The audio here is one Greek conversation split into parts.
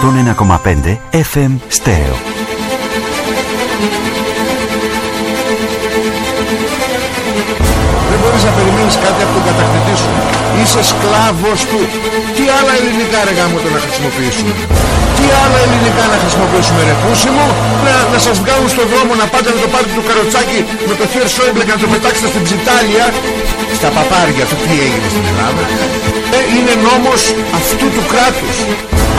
101,5 FM Stereo. Δεν μπορείς να περιμένεις κάτι από τον κατακτητή σου. Είσαι σκλάβος του. Τι άλλα ελληνικά ρε γάμο το να χρησιμοποιήσουμε. Τι άλλα ελληνικά να χρησιμοποιήσουμε ρε πούσιμο. Να, να σας βγάλουν στον δρόμο να πάτε με το πάρτι του καροτσάκι με το χέρι Σόιμπλε και να το πετάξετε στην ψιτάλια. Στα παπάρια του τι έγινε στην Ελλάδα. Ε, είναι νόμος αυτού του κράτους.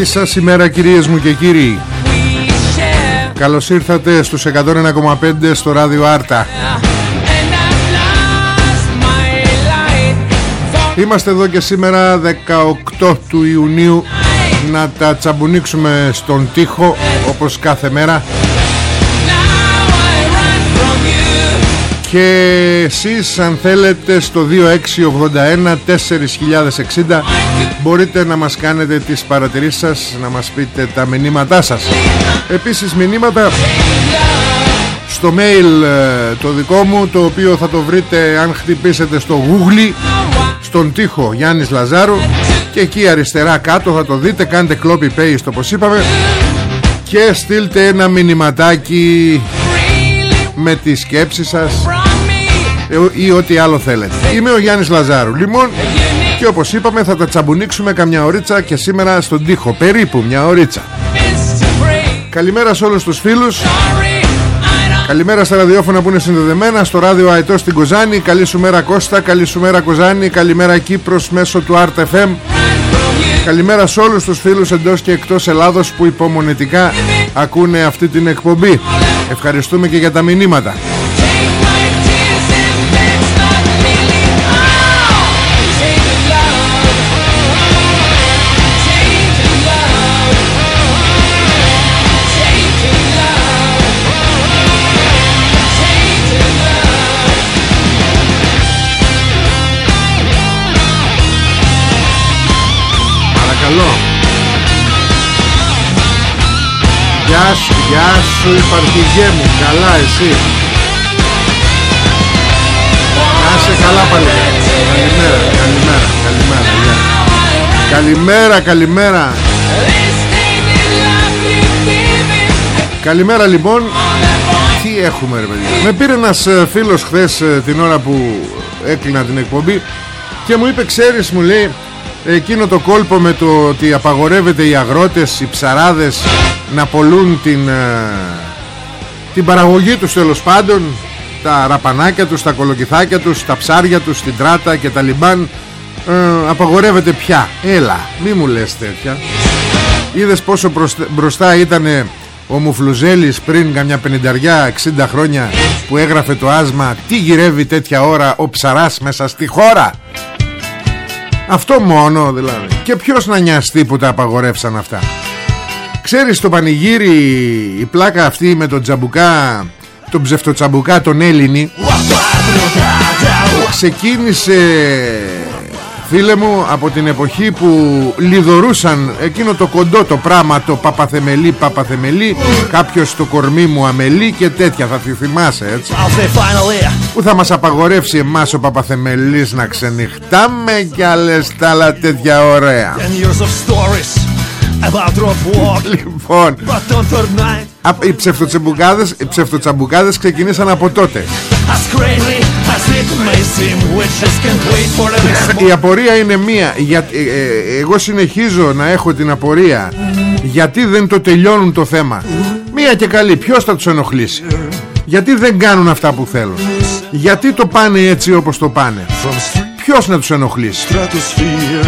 Καλή σας ημέρα κυρίες μου και κύριοι. We share. Καλώς ήρθατε στους 101,5 στο ράδιο Άρτα. And I've lost my light for Είμαστε εδώ και σήμερα 18 του Ιουνίου να τα τσαμπουνίξουμε στον τοίχο όπως κάθε μέρα και εσείς αν θέλετε στο 2681 4060 μπορείτε να μας κάνετε τις παρατηρήσεις σας να μας πείτε τα μηνύματά σας. Επίσης μηνύματα στο mail ε, το δικό μου το οποίο θα το βρείτε αν χτυπήσετε στο Google στον τοίχο Γιάννης Λαζάρου. Και εκεί αριστερά κάτω θα το δείτε. Κάντε copy paste όπως είπαμε. Και στείλτε ένα μηνυματάκι Really με τη σκέψη σας. from me. ε, ή ό,τι άλλο θέλετε. Είμαι ο Γιάννης Λαζάρου. Λοιπόν και όπως είπαμε θα τα τσαμπουνίξουμε καμιά ωρίτσα και σήμερα στον τοίχο. Περίπου μια ωρίτσα. Mr. Free. Καλημέρα σε όλους τους φίλους. Sorry, I don't Καλημέρα στα ραδιόφωνα που είναι συνδεδεμένα Στο ράδιο Αετό στην Κοζάνη. Καλή σου μέρα Κώστα. Καλή σου μέρα Κοζάνη. Καλημέρα Κύπρος μέσω του Art FM Καλημέρα σε όλους τους φίλους εντός και εκτός Ελλάδος που υπομονετικά ακούνε αυτή την εκπομπή. Ευχαριστούμε και για τα μηνύματα Παρακαλώ Γεια σου, γεια σου υπαρχηγέ μου. Καλά εσύ. Να είσαι καλά πάλι. Καλημέρα, καλημέρα, καλημέρα γεια. Καλημέρα, καλημέρα. This tainted love you give me. Καλημέρα λοιπόν. Τι έχουμε ρε παιδιά. Με πήρε ένας ε, φίλος χθες ε, την ώρα που έκλεινα την εκπομπή Και μου είπε ξέρεις μου λέει Εκείνο το κόλπο με το ότι απαγορεύεται οι αγρότες, οι ψαράδες Να πολλούν την, ε, την παραγωγή τους τέλος πάντων Τα ραπανάκια τους, τα κολοκυθάκια τους, τα ψάρια τους, την τράτα και τα λιμπάν ε, Απαγορεύεται πια. Έλα μη μου λες τέτοια. Είδες πόσο μπροστά, μπροστά ήταν ο Μουφλουζέλης πριν καμιά πενηνταριά 60 χρόνια που έγραφε το άσμα Τι γυρεύει τέτοια ώρα ο ψαράς μέσα στη χώρα Αυτό μόνο δηλαδή. Και ποιος να νοιαστεί που τα απαγορεύσαν αυτά. Ξέρεις το πανηγύρι η πλάκα αυτή με τον τζαμπουκά Τον ψευτοτσαμπουκά τον Έλληνη; Ξεκίνησε Φίλε μου από την εποχή που λιδωρούσαν εκείνο το κοντό το πράγμα το παπαθεμελή παπαθεμελή Κάποιος το κορμί μου αμελή και τέτοια θα τη θυμάσαι έτσι. I'll say finally. Που θα μας απαγορεύσει εμάς ο παπαθεμελής να ξενυχτάμε και άλλες τα άλλα τέτοια ωραία. Ten years of stories about rough walk. Λοιπόν But on third night, α, οι ψευτοτσαμπουκάδες, οι ψευτοτσαμπουκάδες ξεκινήσαν από τότε as crazy as it may seem, witches can wait for the next Η απορία είναι μία για, ε, ε, Εγώ συνεχίζω να έχω την απορία Γιατί δεν το τελειώνουν το θέμα Μία και καλή Ποιος θα τους ενοχλήσει; Γιατί δεν κάνουν αυτά που θέλουν; Γιατί το πάνε έτσι όπως το πάνε; Ποιος να τους ενοχλήσει; Stratosphere.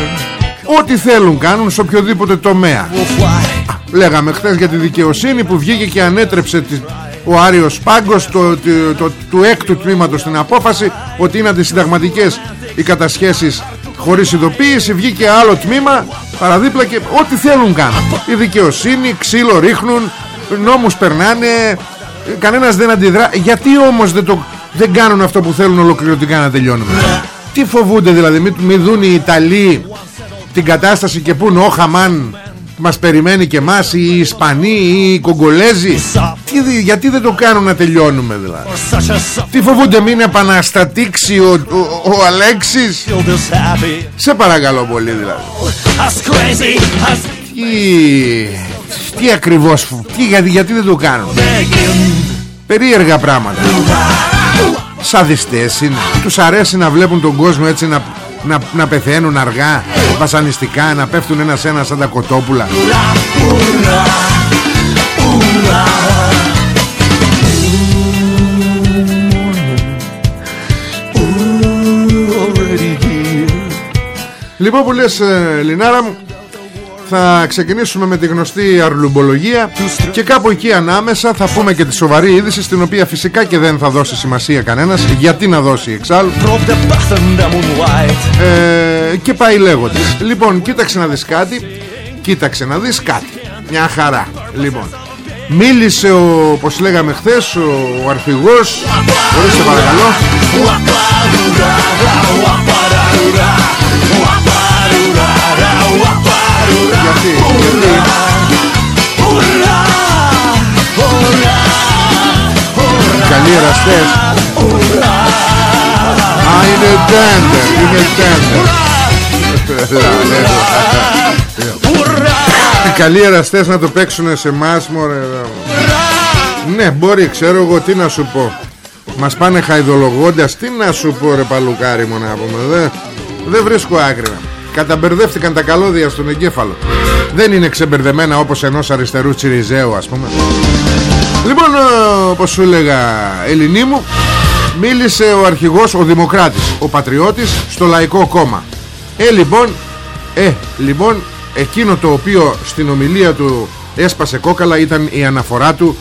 Ό,τι θέλουν κάνουν σε οποιοδήποτε τομέα Will fly. Λέγαμε χθες για τη δικαιοσύνη που βγήκε και ανέτρεψε τη- ο Άριος Πάγκος το, το, το- του έκτου τμήματος στην απόφαση ότι είναι αντισυνταγματικές οι κατασχέσεις χωρίς ειδοποίηση. Βγήκε άλλο τμήμα παραδίπλα και ό,τι θέλουν κάνουν. Η δικαιοσύνη, ξύλο ρίχνουν νόμους περνάνε κανένας δεν αντιδρά. Γιατί όμως δεν, το, δεν κάνουν αυτό που θέλουν ολοκληρωτικά να τελειώνουμε; Τι φοβούνται δηλαδή μην, μην δουν οι Ιταλοί την κατάσταση και πούν όχα μαν μας περιμένει και μας οι Ισπανοί ή οι Κογκολέζοι Τι δι- γιατί δεν το κάνουν να τελειώνουμε δηλαδή; For such a suffering τι φοβούνται μην επαναστατήξει ο, ο, ο Αλέξης; Is happy. Σε παρακαλώ πολύ δηλαδή As crazy as Τι, τι ακριβώς φου- τι, γιατί, γιατί δεν το κάνουν; Begging. Περίεργα πράγματα Σαδιστές είναι Τους αρέσει να βλέπουν τον κόσμο έτσι να, να, να πεθαίνουν αργά Βασανιστικά Να πέφτουν ένα-ένα σαν τα κοτόπουλα Already here. Λοιπόν που λες ε, Λινάρα μου Θα ξεκινήσουμε με τη γνωστή αρλουμπολογία Και κάπου εκεί ανάμεσα θα πούμε και τη σοβαρή είδηση Στην οποία φυσικά και δεν θα δώσει σημασία κανένας. Γιατί να δώσει εξάλλου; Broke the path and the moon white. ε, Και πάει λέγοντας. Λοιπόν κοίταξε να δεις κάτι. Κοίταξε να δεις κάτι. Μια χαρά. Λοιπόν Μίλησε ο, όπως λέγαμε χθες Ο, ο αρχηγός Ορίστε παρακαλώ. Γιατί, γιατί Καλοί εραστές. Α είναι τέντερ Είναι τέντερ. Καλοί εραστές να το παίξουν σε εμάς μωρέ Ναι μπορεί ξέρω εγώ τι να σου πω. Μας πάνε χαϊδολογώντας. Τι να σου πω ρε παλουκάρι μου να πούμε Δεν, δεν βρίσκω άκρη Καταμπερδεύτηκαν τα καλώδια στον εγκέφαλο. Δεν είναι ξεμπερδεμένα όπως ενός αριστερού τσιριζέου ας πούμε. Λοιπόν ε, όπως σου έλεγα Ελληνί μου Μίλησε ο αρχηγός ο Δημοκράτης Ο Πατριώτης στο Λαϊκό Κόμμα. Ε λοιπόν Ε λοιπόν Εκείνο το οποίο στην ομιλία του Έσπασε κόκαλα ήταν η αναφορά του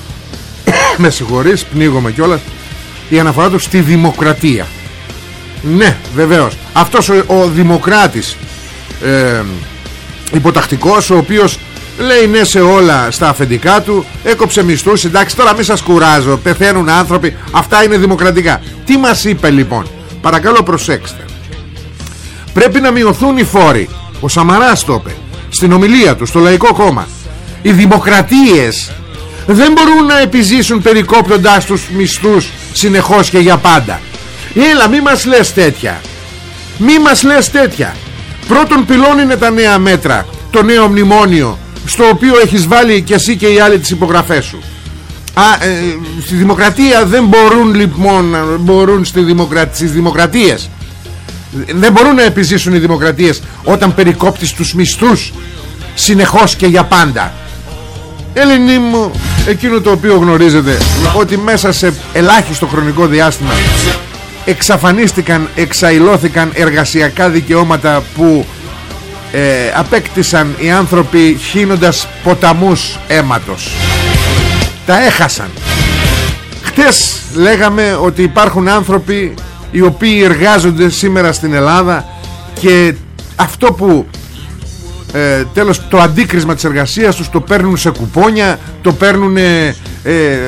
Με συγχωρείς πνίγομαι κιόλας Η αναφορά του στη δημοκρατία. Ναι βεβαίως. Αυτός ο, ο Δημοκράτης ε, υποτακτικός ο οποίος λέει ναι σε όλα στα αφεντικά του έκοψε μισθούς εντάξει τώρα μην σας κουράζω πεθαίνουν άνθρωποι αυτά είναι δημοκρατικά. Τι μας είπε λοιπόν; Παρακαλώ προσέξτε. Πρέπει να μειωθούν οι φόροι. Ο Σαμαράς το είπε στην ομιλία του στο Λαϊκό Κόμμα. Οι δημοκρατίες δεν μπορούν να επιζήσουν περικόπτοντας τους μισθούς συνεχώς και για πάντα. Έλα μη μας λες τέτοια. Μη μας λες τέτοια Πρώτον πυλών είναι τα νέα μέτρα Το νέο μνημόνιο Στο οποίο έχεις βάλει και εσύ και οι άλλοι τις υπογραφές σου. Α, ε, Στη δημοκρατία δεν μπορούν λοιπόν να Μπορούν στη δημοκρα... στις δημοκρατίες. Δεν μπορούν να επιζήσουν οι δημοκρατίες Όταν περικόπτεις τους μισθούς Συνεχώς και για πάντα. Ελληνί μου Εκείνο το οποίο γνωρίζετε Ότι μέσα σε ελάχιστο χρονικό διάστημα εξαφανίστηκαν, εξαϊλώθηκαν εργασιακά δικαιώματα που ε, απέκτησαν οι άνθρωποι χύνοντας ποταμούς αίματος. Τα έχασαν. Χτες λέγαμε ότι υπάρχουν άνθρωποι οι οποίοι εργάζονται σήμερα στην Ελλάδα και αυτό που ε, τέλος το αντίκρισμα της εργασίας τους το παίρνουν σε κουπόνια το παίρνουν ε,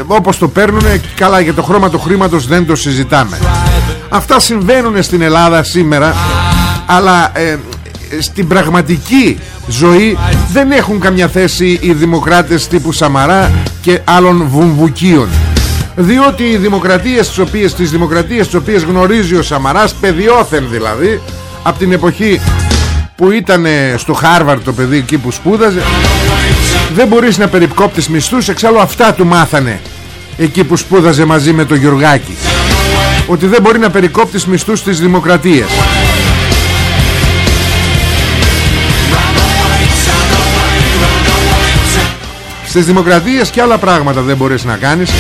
όπως το παίρνουν καλά για το χρώμα του χρήματος δεν το συζητάμε αυτά συμβαίνουν στην Ελλάδα σήμερα αλλά ε, στην πραγματική ζωή δεν έχουν καμιά θέση οι δημοκράτες τύπου Σαμαρά και άλλων βομβουκίων. Διότι οι δημοκρατίες τις οποίες, τις δημοκρατίες τις οποίες γνωρίζει ο Σαμαράς παιδιόθεν δηλαδή από την εποχή που ήταν στο Χάρβαρ το παιδί εκεί που σπούδαζε δεν μπορείς να περιπκόπτεις μισθούς εξάλλου αυτά του μάθανε εκεί που σπούδαζε μαζί με το Γιουργάκη ότι δεν μπορεί να περικόπτεις μισθούς στις δημοκρατίες Στις δημοκρατίες και άλλα πράγματα δεν μπορείς να κάνεις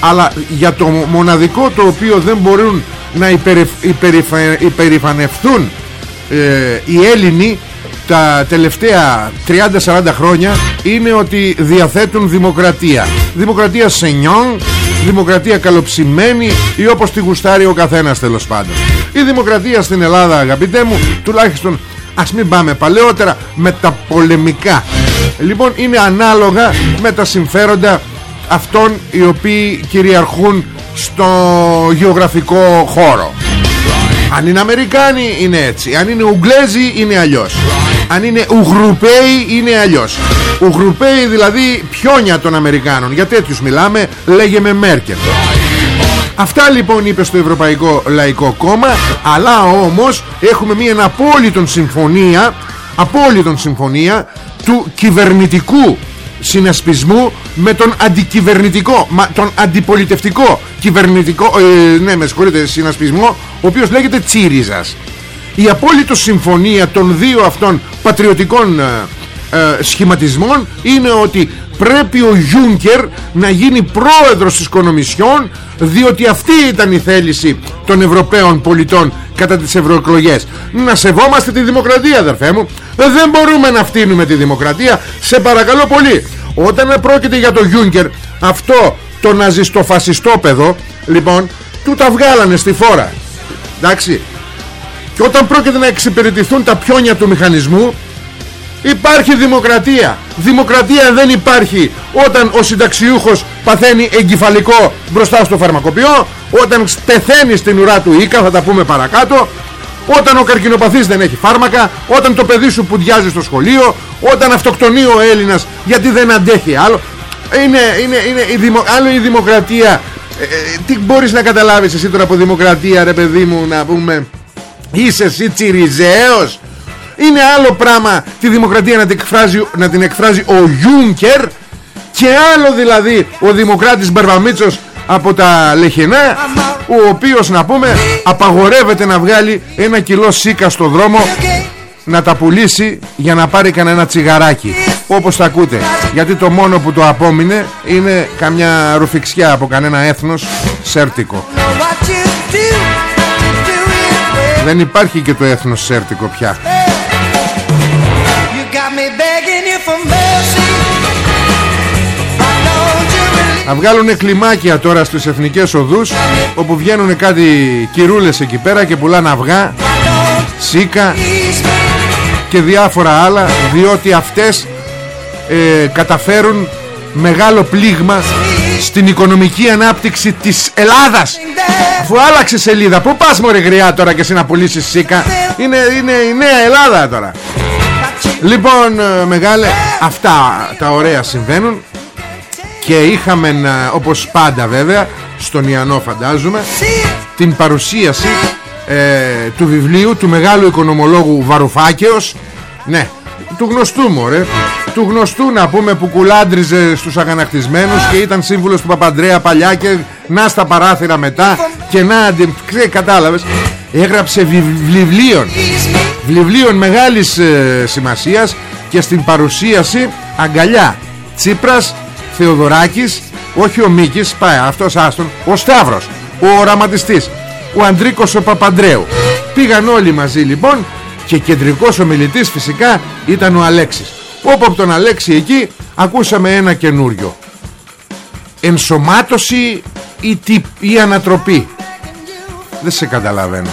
Αλλά για το μοναδικό το οποίο δεν μπορούν να υπερηφ, υπερηφανευθούν ε, οι Έλληνοι τα τελευταία 30-40 χρόνια είναι ότι διαθέτουν δημοκρατία. Δημοκρατία σενιόν, δημοκρατία καλοψημένη ή όπως τη γουστάρει ο καθένας τέλος πάντων. Η δημοκρατία στην Ελλάδα αγαπητέ μου τουλάχιστον ας μην πάμε παλαιότερα με τα πολεμικά. Λοιπόν είναι ανάλογα με τα συμφέροντα αυτών οι οποίοι κυριαρχούν στο γεωγραφικό χώρο αν είναι Αμερικάνοι είναι έτσι. Αν είναι Ουγγλέζοι είναι αλλιώς. Αν είναι Ουγρουπαίοι είναι αλλιώς. Ουγρουπαίοι δηλαδή πιόνια των Αμερικάνων. Για τέτοιους μιλάμε Λέγε με Μέρκελ. Αυτά λοιπόν είπε στο Ευρωπαϊκό Λαϊκό Κόμμα Αλλά όμως έχουμε μία απόλυτον συμφωνία Απόλυτον συμφωνία Του κυβερνητικού συνασπισμού με τον αντικυβερνητικό μα, τον αντιπολιτευτικό κυβερνητικό ε, ναι με συγχωρείτε συνασπισμό ο οποίος λέγεται Τσίριζας. Η απόλυτο συμφωνία των δύο αυτών πατριωτικών ε, ε, σχηματισμών είναι ότι πρέπει ο Γιούνκερ να γίνει πρόεδρος της Κονομισιόν διότι αυτή ήταν η θέληση των Ευρωπαίων πολιτών κατά τις ευρωεκλογές. Να σεβόμαστε τη δημοκρατία αδερφέ μου. Δεν μπορούμε να φτύνουμε τη δημοκρατία. Σε παρακαλώ πολύ όταν πρόκειται για το Γιούνκερ αυτό το ναζιστοφασιστόπεδο λοιπόν του τα βγάλανε στη φόρα. Εντάξει. Και όταν πρόκειται να εξυπηρετηθούν τα πιόνια του μηχανισμού Υπάρχει δημοκρατία. Δημοκρατία δεν υπάρχει Όταν ο συνταξιούχος παθαίνει εγκεφαλικό Μπροστά στο φαρμακοποιό Όταν πεθαίνει στην ουρά του Ίκα Θα τα πούμε παρακάτω. Όταν ο καρκινοπαθής δεν έχει φάρμακα Όταν το παιδί σου πουδιάζει στο σχολείο Όταν αυτοκτονεί ο Έλληνας Γιατί δεν αντέχει άλλο. Είναι, είναι, είναι η δημο... άλλο η δημοκρατία. Ε, ε, Τι μπορείς να καταλάβεις εσύ τώρα από δημοκρατία ρε παιδί μου Να πούμε Είσαι εσύ τσιριζέος; Είναι άλλο πράγμα τη δημοκρατία να την εκφράζει, να την εκφράζει ο Γιούνκερ και άλλο δηλαδή ο δημοκράτης Μπαρβαμίτσος από τα Λεχενά ο οποίος να πούμε απαγορεύεται να βγάλει ένα κιλό σίκα στο δρόμο να τα πουλήσει για να πάρει κανένα τσιγαράκι. Όπως τα ακούτε γιατί το μόνο που το απόμεινε είναι καμιά ρουφιξιά από κανένα έθνος σέρτικο. Δεν υπάρχει και το έθνος σέρτικο πια να βγάλουν κλιμάκια τώρα στις εθνικές οδούς Όπου βγαίνουν κάτι κυρούλες εκεί πέρα Και πουλάνε αυγά Σίκα Και διάφορα άλλα Διότι αυτές ε, Καταφέρουν Μεγάλο πλήγμα Στην οικονομική ανάπτυξη της Ελλάδας. Αφού άλλαξε σελίδα Πού πας μωρέ γριά τώρα και εσύ να πουλήσεις σίκα; Είναι, είναι η νέα Ελλάδα τώρα. Λοιπόν ε, μεγάλε Αυτά τα ωραία συμβαίνουν Και είχαμε όπως πάντα βέβαια Στον Ιαννό φαντάζομαι Την παρουσίαση ε, Του βιβλίου του μεγάλου οικονομολόγου Βαρουφάκεως. Ναι του γνωστού μωρέ. Του γνωστού να πούμε που κουλάντριζε στους αγανακτισμένους Και ήταν σύμβουλος του Παπαντρέα παλιά Και να στα παράθυρα μετά Και να κατάλαβες Έγραψε βιβλίων. Βιβλίων μεγάλης ε, σημασίας Και στην παρουσίαση Αγκαλιά Τσίπρας Θεοδωράκης Όχι ο Μίκης Πάει αυτός άστον Ο Σταύρος Ο οραματιστής Ο Αντρίκος ο Παπαντρέου. Πήγαν όλοι μαζί λοιπόν Και κεντρικός ομιλητής φυσικά Ήταν ο Αλέξης. Όπου από τον Αλέξη εκεί Ακούσαμε ένα καινούριο. Ενσωμάτωση ή, τι, ή ανατροπή. Δεν σε καταλαβαίνω.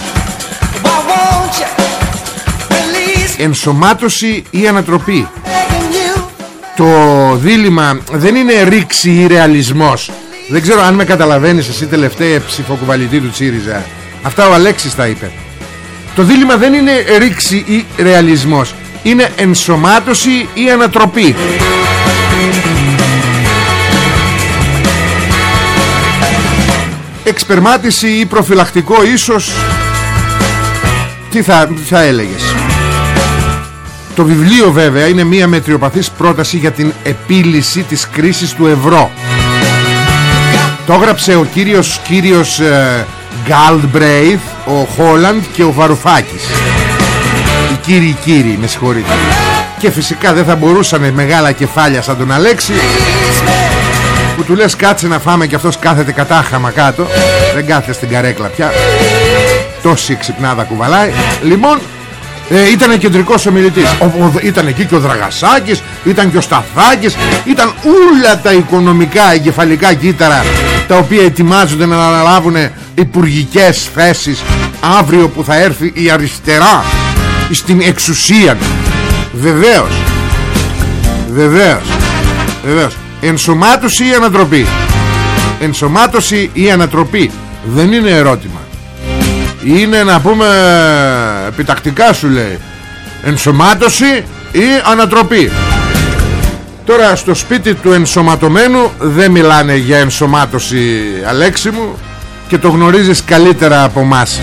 Ενσωμάτωση ή ανατροπή. Το δίλημα δεν είναι ρήξη ή ρεαλισμός. Δεν ξέρω αν με καταλαβαίνεις εσύ τελευταία ψηφοκουβαλητή του Τσίριζα Αυτά ο Αλέξης τα είπε. Το δίλημα δεν είναι ρήξη ή ρεαλισμός. Είναι ενσωμάτωση ή ανατροπή. Εξπερμάτιση ή προφυλακτικό ίσως. Τι θα, τι θα έλεγες; Το βιβλίο βέβαια είναι μια μετριοπαθής πρόταση για την επίλυση της κρίσης του ευρώ. Το έγραψε ο κύριος, κύριος ε, Γκάλτμπρέιθ, ο Χόλαντ και ο Βαρουφάκης. Οι κύριοι κύριοι με συγχωρείτε. Και φυσικά δεν θα μπορούσαν μεγάλα κεφάλια σαν τον Αλέξη που του λες κάτσε να φάμε και αυτός κάθεται κατάχαμα κάτω. Δεν κάθεται στην καρέκλα πια. Τόση ξυπνάδα κουβαλάει. Λοιπόν ε, ήταν κεντρικός ομιλητής. Ο, ο, ήταν εκεί και ο Δραγασάκης ήταν και ο Σταθάκης ήταν όλα τα οικονομικά εγκεφαλικά κύτταρα τα οποία ετοιμάζονται να αναλάβουν υπουργικές θέσεις αύριο που θα έρθει η αριστερά στην εξουσία. Βεβαίως. Βεβαίως. Βεβαίως. Ενσωμάτωση ή ανατροπή; Ενσωμάτωση ή ανατροπή; Δεν είναι ερώτημα είναι να πούμε επιτακτικά σου λέει. Ενσωμάτωση ή ανατροπή. Τώρα στο σπίτι του ενσωματωμένου δεν μιλάνε για ενσωμάτωση Αλέξη μου και το γνωρίζεις καλύτερα από μας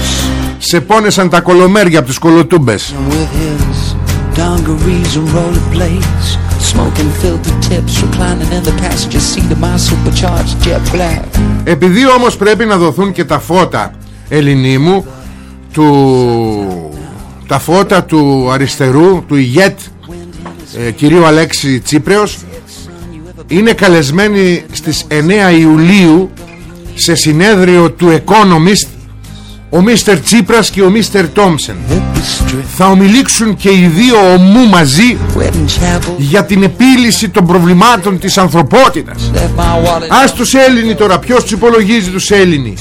σε πόνεσαν τα κολομέρια από τις κολοτούμπες. With his dungarees and rollerblades, smoking filthy tips, reclining in the passenger seat of my supercharged jet black. Επειδή όμως πρέπει να δοθούν και τα φώτα Ελληνί μου του... τα φώτα του αριστερού του ηγέτ ε, κυρίου Αλέξη Τσίπρεως είναι καλεσμένοι στις 9 Ιουλίου σε συνέδριο του Economist ο Μίστερ Τσίπρας και ο Μίστερ Τόμσεν θα ομιλήξουν και οι δύο ομού μαζί Wedding chapel, για την επίλυση των προβλημάτων της ανθρωπότητας left my wallet. Ας τους Έλληνοι τώρα Ποιος τους υπολογίζει τους Έλληνοι;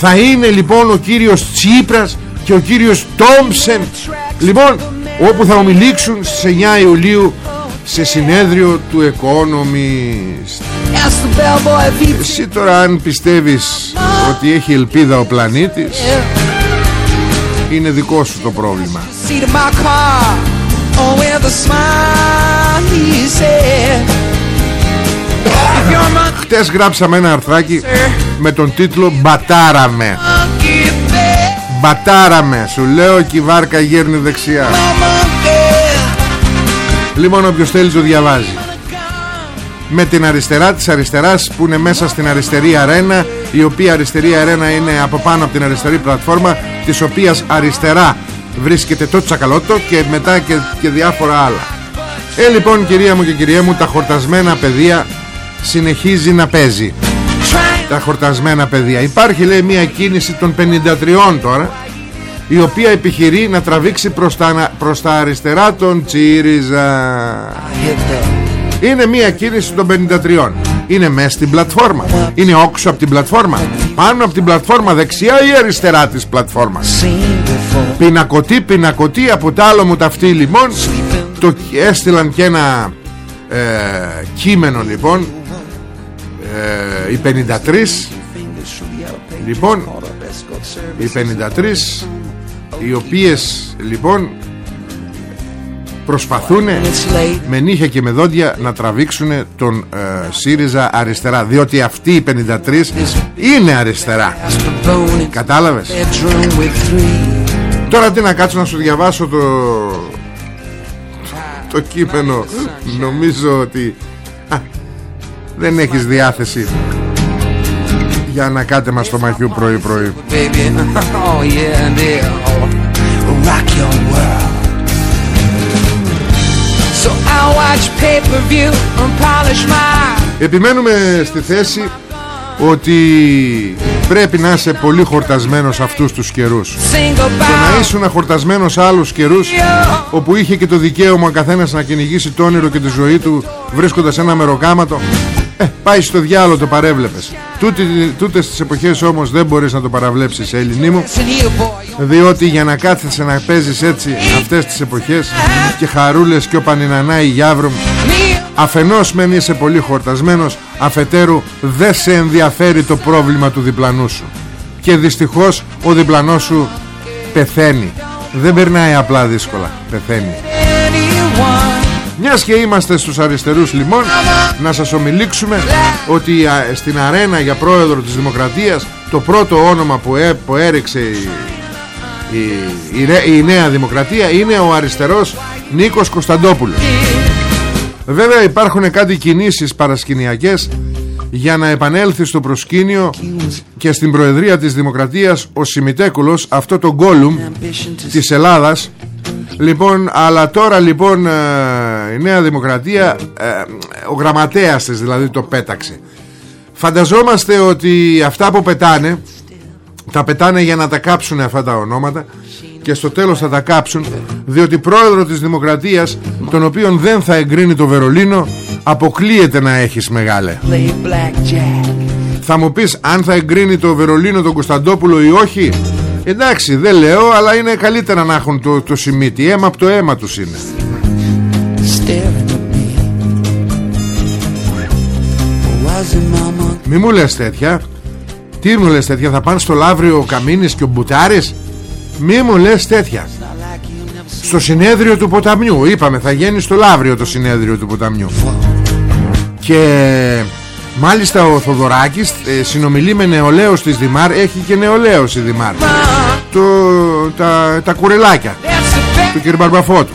Θα είναι λοιπόν ο κύριος Τσίπρας Και ο κύριος Τόμψεν. Λοιπόν Όπου θα ομιλήξουν στις 9 Ιουλίου Σε συνέδριο του Economist. Ask the bellboy if he Εσύ τώρα αν πιστεύεις Ότι έχει ελπίδα ο πλανήτης Είναι δικό σου το πρόβλημα. Seat of my car. Oh, with a smile, he said, If you're my Χτες γράψαμε ένα αρθράκι Με τον τίτλο Μπατάραμε monkey, babe, Μπατάραμε Σου λέω και η βάρκα γέρνει δεξιά. My monkey. Λοιπόν όποιος θέλει το διαβάζει. Με την αριστερά της αριστεράς Που είναι μέσα στην αριστερή αρένα Η οποία αριστερή αρένα είναι από πάνω από την αριστερή πλατφόρμα Της οποίας αριστερά βρίσκεται το τσακαλώτο Και μετά και, και διάφορα άλλα. Ε λοιπόν κυρία μου και κυρία μου Τα χορτασμένα παιδεία συνεχίζει να παίζει τα χορτασμένα παιδεία Υπάρχει λέει μια κίνηση των 53 τώρα η οποία επιχειρεί να τραβήξει προς τα, ανα- προς τα αριστερά τον Τσίριζα. Hit that. είναι μια κίνηση των 53 είναι μέσα στην πλατφόρμα. Είναι όξω από την πλατφόρμα. Πάνω από την πλατφόρμα δεξιά ή αριστερά της πλατφόρμας. Seen before. πινακωτή πινακωτή από τα άλλο μου ταυτί λοιπόν. Το έστειλαν και ένα ε, κείμενο λοιπόν ε, οι 53 λοιπόν οι 53 οι οποίες λοιπόν προσπαθούν It's late. με νύχια και με δόντια να τραβήξουν τον ε, ΣΥΡΙΖΑ αριστερά διότι αυτοί οι 53 είναι αριστερά Asked the bone in κατάλαβες; Bedroom with three. τώρα τι να κάτσω να σου διαβάσω το το κείμενο νομίζω ότι α, δεν έχεις διάθεση για να κάτεμα στο μαχιού πρωί πρωί. Baby, oh yeah, and they'll rock your world. So I'll watch pay-per-view and polish my Επιμένουμε στη θέση ότι πρέπει να είσαι πολύ χορτασμένος αυτούς τους καιρούς. Sing Το να about ήσουν χορτασμένος άλλους καιρούς όπου είχε και το δικαίωμα ο καθένας να κυνηγήσει το όνειρο και τη ζωή του βρίσκοντας ένα μεροκάματο ε, πάει στο διάλογο το παρέβλεπες. Τούτε, τούτες τις εποχές όμως δεν μπορείς να το παραβλέψεις Έλληνή μου. Listen here, boy. διότι για να κάθεσαι να παίζεις έτσι αυτές τις εποχές και χαρούλες και ο Πανινανά η Γιάβρομ Me, Αφενός μεν είσαι πολύ χορτασμένος Αφετέρου δεν σε ενδιαφέρει το πρόβλημα του διπλανού σου. Και δυστυχώς ο διπλανός σου πεθαίνει. Δεν περνάει απλά δύσκολα πεθαίνει μιας και είμαστε στους αριστερούς λοιπόν να σας ομιλήξουμε ότι α, στην αρένα για πρόεδρο της Δημοκρατίας το πρώτο όνομα που, έ, που έριξε η, η, η, ρε- η Νέα Δημοκρατία είναι ο αριστερός Νίκος Κωνσταντόπουλος. Βέβαια υπάρχουν κάτι κινήσεις παρασκηνιακές για να επανέλθει στο προσκήνιο και στην Προεδρία της Δημοκρατίας ο Σιμιτέκουλος αυτό το γκόλουμ της Ελλάδας Λοιπόν, αλλά τώρα λοιπόν ε, η Νέα Δημοκρατία ε, ο γραμματέας της δηλαδή το πέταξε Φανταζόμαστε ότι αυτά που πετάνε τα πετάνε για να τα κάψουν αυτά τα ονόματα και στο τέλος θα τα κάψουν διότι πρόεδρο της Δημοκρατίας τον οποίον δεν θα εγκρίνει το Βερολίνο αποκλείεται να έχεις μεγάλε Play blackjack. θα μου πεις αν θα εγκρίνει το Βερολίνο τον Κωνσταντόπουλο ή όχι; Εντάξει δεν λέω αλλά είναι καλύτερα να έχουν το, το σημείτι. Αίμα από το αίμα τους είναι. Staring at me. Wasn't mama Μη μου λες τέτοια. Τι μου λες τέτοια Θα πάνε στο Λαύριο ο Καμίνης και ο Μπουτάρης; Μη μου λες τέτοια. Στο συνέδριο του ποταμιού Είπαμε θα γίνει στο Λαύριο το συνέδριο του ποταμιού. Και μάλιστα ο Θοδωράκης ε, Συνομιλεί με νεολαίος της Δημάρ Έχει και νεολαίος η Δημάρ. Το, τα, τα κουρελάκια Του κ. Μπαρμπαφώτου.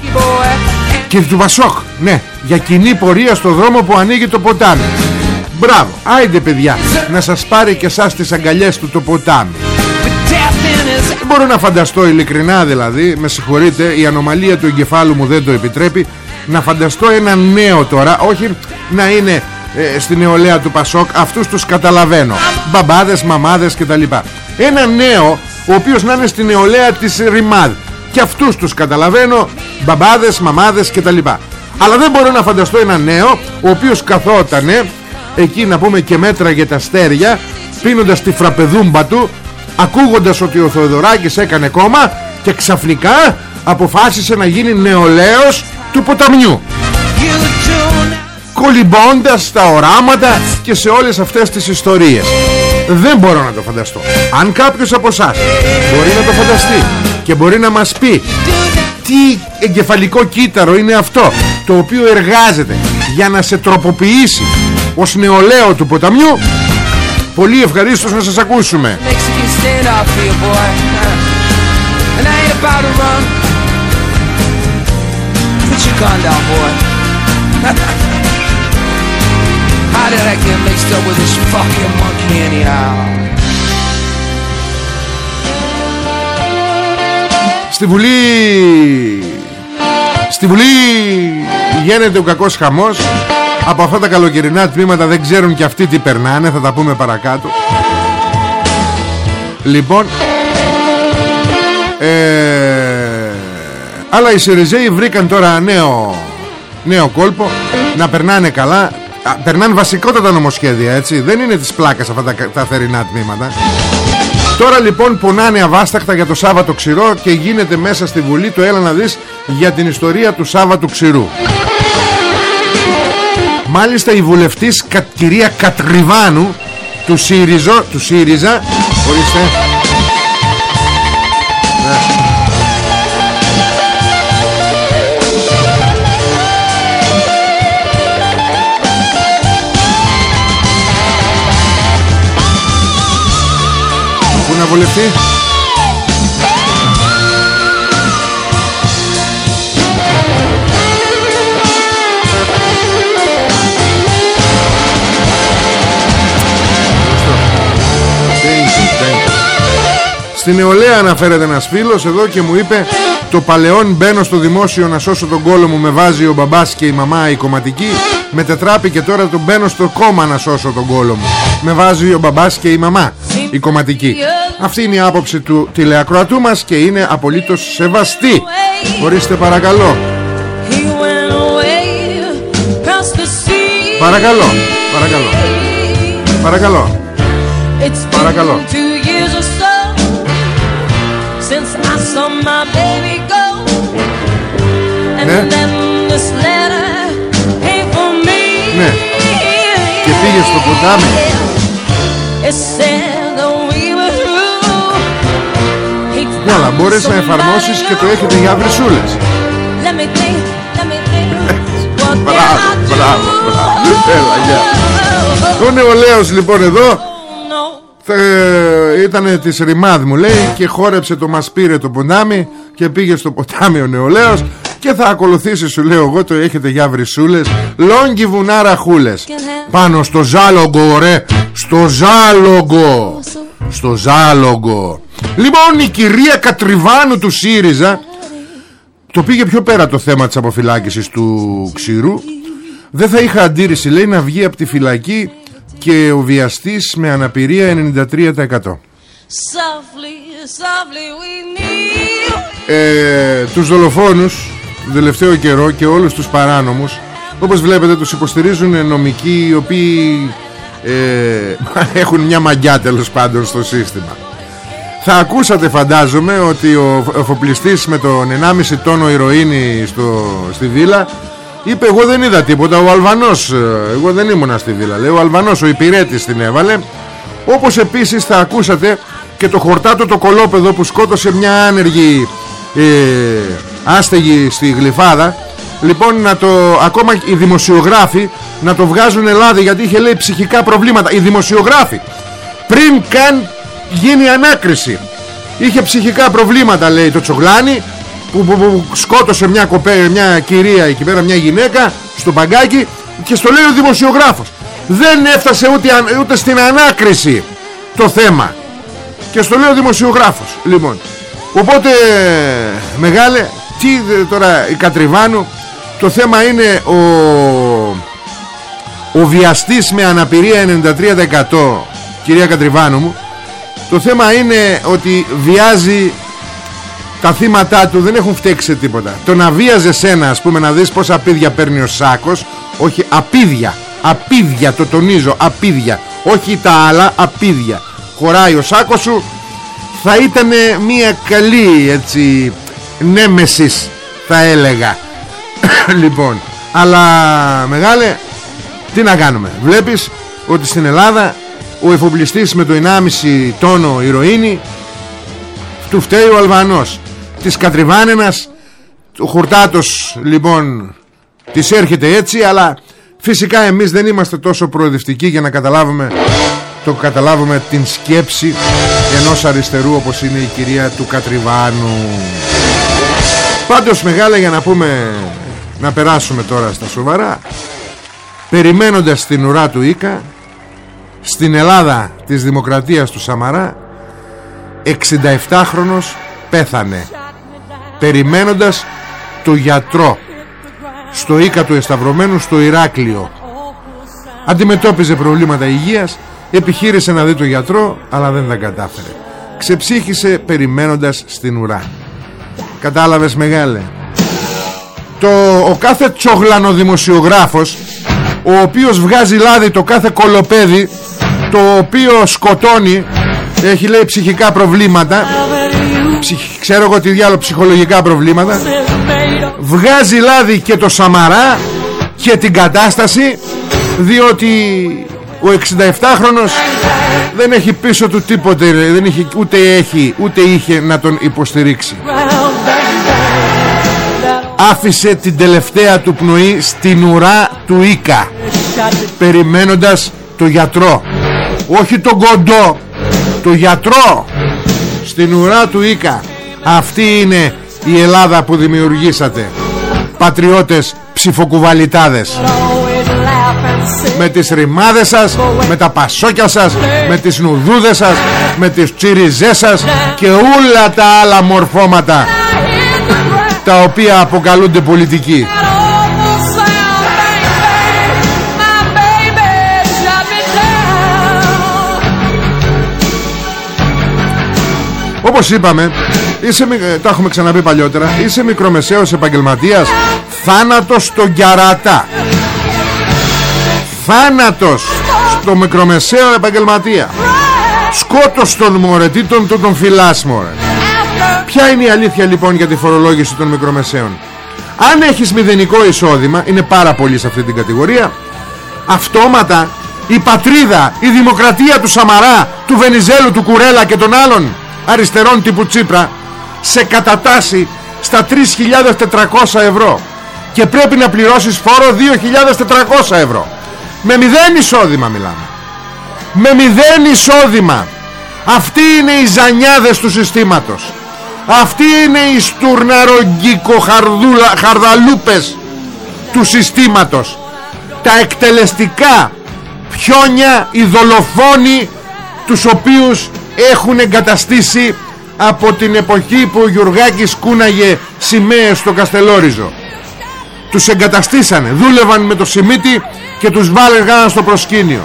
Και του Βασόκ Ναι για κοινή πορεία στο δρόμο που ανοίγει το ποτάμι. Μπράβο. Άιντε παιδιά Να σας πάρει και εσάς τις αγκαλιές του το ποτάμι. Δεν μπορώ να φανταστώ ειλικρινά δηλαδή Με συγχωρείτε η ανομαλία του εγκεφάλου μου δεν το επιτρέπει Να φανταστώ ένα νέο τώρα Όχι να είναι ε, στη νεολαία του Πασόκ Αυτούς τους καταλαβαίνω. Μπαμπάδες, μαμάδες κτλ Ένα νέο ο οποίος να είναι στη νεολαία της Ριμάδ. Και αυτούς τους καταλαβαίνω Μπαμπάδες, μαμάδες κτλ Αλλά δεν μπορώ να φανταστώ ένα νέο Ο οποίος καθότανε Εκεί να πούμε και μέτραγε τα αστέρια Πίνοντας τη φραπεδούμπα του ακούγοντας ότι ο Θεοδωράκης έκανε κόμμα και ξαφνικά αποφάσισε να γίνει νεολαίος του ποταμιού κολυμπώντας στα οράματα και σε όλες αυτές τις ιστορίες δεν μπορώ να το φανταστώ αν κάποιος από εσάς μπορεί να το φανταστεί και μπορεί να μας πει τι εγκεφαλικό κύτταρο είναι αυτό το οποίο εργάζεται για να σε τροποποιήσει ως νεολαίο του ποταμιού πολύ ευχαρίστως να σας ακούσουμε Mexican standoff here, boy. Uh, And I ain't about to run. Put your gun down, boy. How did I get mixed up with this fucking monkey anyhow? Στη Βουλή! Στη Βουλή γίνεται ο κακός χαμός. Από αυτά τα καλοκαιρινά τμήματα δεν ξέρουν και αυτοί τι περνάνε. Θα τα πούμε παρακάτω. Λοιπόν ε, Αλλά οι Σερεζέοι βρήκαν τώρα νέο Νέο κόλπο. Να περνάνε καλά Α, Περνάνε βασικότατα νομοσχέδια έτσι Δεν είναι της πλάκας αυτά τα, τα θερινά τμήματα Τώρα λοιπόν πονάνε αβάσταχτα για το Σάββατο ξηρό και γίνεται μέσα στη Βουλή το έλα να δεις για την ιστορία του Σάββατου ξηρού. Μάλιστα η βουλευτής κα, κυρία Κατριβάνου του ΣΥΡΙΖΟ, του ΣΥΡΙΖΑ, ορίστε. Πού να βουλευτεί Στην νεολαία αναφέρεται ένας φίλος εδώ και μου είπε Το παλαιόν μπαίνω στο δημόσιο να σώσω τον κόλο μου Με βάζει ο μπαμπάς και η μαμά η κομματική Μετετράπη και τώρα το μπαίνω στο κόμμα να σώσω τον κόλο μου Με βάζει ο μπαμπάς και η μαμά η κομματική Αυτή είναι η άποψη του τηλεακροατού μας Και είναι απολύτως σεβαστή Ορίστε παρακαλώ He went away across the sea. Παρακαλώ Παρακαλώ Παρακαλώ It's Παρακαλώ. been two years or so since I saw my baby go. And Ναι. then this letter came for me. Ναι. Και πήγε στο ποτάμι. Να αλλά μπορείς να εφαρμόσεις και το έχετε για βρυσούλες Let me think, let me think. What can Μπράβο, I do? μπράβο, μπράβο. Έλα, γεια. Ο νεολαίος λοιπόν εδώ No. ήταν της Ρημάδ μου λέει και χόρεψε το μας πήρε το ποτάμι και πήγε στο ποτάμι ο νεολαίος και θα ακολουθήσει σου λέω εγώ το έχετε για βρυσούλες λόγκι βουνάρα χούλες πάνω στο ζάλογκο ρε στο ζάλογκο στο ζάλογκο λοιπόν η κυρία Κατριβάνου του ΣΥΡΙΖΑ το πήγε πιο πέρα το θέμα της αποφυλάκησης του ξηρού. Δεν θα είχα αντίρρηση λέει να βγει από τη φυλακή και ο βιαστής με αναπηρία 93% Softly, softly we need. ε, τους δολοφόνους τον τελευταίο καιρό και όλους τους παράνομους όπως βλέπετε τους υποστηρίζουν νομικοί οι οποίοι ε, έχουν μια μαγιά τέλος πάντων στο σύστημα. Θα ακούσατε φαντάζομαι ότι ο εφοπλιστής με τον 1,5 τόνο ηρωίνη στο, στη βίλα είπε εγώ δεν είδα τίποτα. Ο Αλβανός ε, εγώ δεν ήμουνα στη βίλα λέει ο Αλβανός ο υπηρέτης την έβαλε όπως επίσης θα ακούσατε και το χορτάτο το κολόπεδο που σκότωσε μια άνεργη ε, άστεγη στη Γλυφάδα λοιπόν να το, ακόμα οι δημοσιογράφοι να το βγάζουν Ελλάδα γιατί είχε λέει ψυχικά προβλήματα. Οι δημοσιογράφοι πριν καν γίνει ανάκριση είχε ψυχικά προβλήματα λέει το Τσογλάνι που, που, που σκότωσε μια κοπέ, μια κυρία εκεί πέρα μια γυναίκα στο παγκάκι και στο λέει ο δημοσιογράφος δεν έφτασε ούτε, αν- ούτε στην ανάκριση το θέμα και στο λέει ο δημοσιογράφος λοιπόν. Οπότε μεγάλε τι δε, τώρα η Κατριβάνου το θέμα είναι ο ο βιαστής με αναπηρία 93% κυρία Κατριβάνου μου το θέμα είναι ότι βιάζει τα θύματά του δεν έχουν φταίξει σε τίποτα. Το να βίαζε σένα ας πούμε να δεις πόσα απίδια παίρνει ο Σάκος όχι απίδια απίδια το τονίζω απίδια όχι τα άλλα απίδια. Χωράει ο Σάκος σου θα ήταν μια καλή έτσι νέμεσης θα έλεγα λοιπόν αλλά μεγάλε τι να κάνουμε. Βλέπεις ότι στην Ελλάδα ο εφοπλιστής με το 1,5 τόνο ηρωίνη του φταίει ο Αλβανός. Της Κατριβάνενας ο Χουρτάτος λοιπόν της έρχεται έτσι αλλά φυσικά εμείς δεν είμαστε τόσο προοδευτικοί για να καταλάβουμε το καταλάβουμε την σκέψη ενός αριστερού όπως είναι η κυρία του Κατριβάνου. Πάντως μεγάλα για να πούμε να περάσουμε τώρα στα σοβαρά. Περιμένοντας την ουρά του Ίκα στην Ελλάδα της Δημοκρατίας του Σαμαρά 67χρονος πέθανε περιμένοντας το γιατρό στο Ίκα του Εσταυρωμένου στο Ηράκλειο. Αντιμετώπιζε προβλήματα υγείας επιχείρησε να δει το γιατρό αλλά δεν τα κατάφερε. Ξεψύχησε περιμένοντας στην ουρά. Κατάλαβες μεγάλε; Το, ο κάθε τσογλανοδημοσιογράφος ο οποίος βγάζει λάδι το κάθε κολοπέδι το οποίο σκοτώνει έχει λέει ψυχικά προβλήματα ψυχ- ξέρω εγώ τι διάλογο ψυχολογικά προβλήματα βγάζει λάδι και το Σαμαρά και την κατάσταση διότι ο 67χρονος δεν έχει πίσω του τίποτε ρε. δεν έχει, ούτε έχει ούτε είχε να τον υποστηρίξει άφησε την τελευταία του πνοή στην ουρά του Ίκα περιμένοντας το γιατρό. Όχι τον κοντό το γιατρό στην ουρά του Ίκα. Αυτή είναι η Ελλάδα που δημιουργήσατε πατριώτες ψηφοκουβαλιτάδες. Με τις ρημάδες σας με τα πασόκια σας με τις νουδούδες σας με τις τσιριζές σας και όλα τα άλλα μορφώματα τα οποία αποκαλούνται πολιτικοί. Όπως είπαμε είσαι, μι- ε, Τα έχουμε ξαναπεί παλιότερα Είσαι μικρομεσαίος επαγγελματίας Θάνατος στον κιαρατά Θάνατος Στο μικρομεσαίο επαγγελματία. Σκότος των μωρετήτων του τον φυλάς μωρέ Ποια είναι η αλήθεια λοιπόν για τη φορολόγηση των μικρομεσαίων; Αν έχεις μηδενικό εισόδημα Είναι πάρα πολύ σε αυτή την κατηγορία Αυτόματα η πατρίδα, η δημοκρατία του Σαμαρά, του Βενιζέλου, του Κουρέλα και των άλλων αριστερών τύπου Τσίπρα σε κατατάσσει στα 3.400 ευρώ και πρέπει να πληρώσεις φόρο 2.400 ευρώ. Με μηδέν εισόδημα μιλάμε. Με μηδέν εισόδημα. Αυτοί είναι οι ζανιάδες του συστήματος αυτοί είναι οι στουρναρογκικοχαρδαλούπες του συστήματος. Τα εκτελεστικά πιόνια οι δολοφόνοι τους οποίους έχουν εγκαταστήσει από την εποχή που ο Γιουργάκης κούναγε σημαίες στο Καστελόριζο. Τους εγκαταστήσανε δούλευαν με το Σιμίτι και τους βάλεγαν στο προσκήνιο.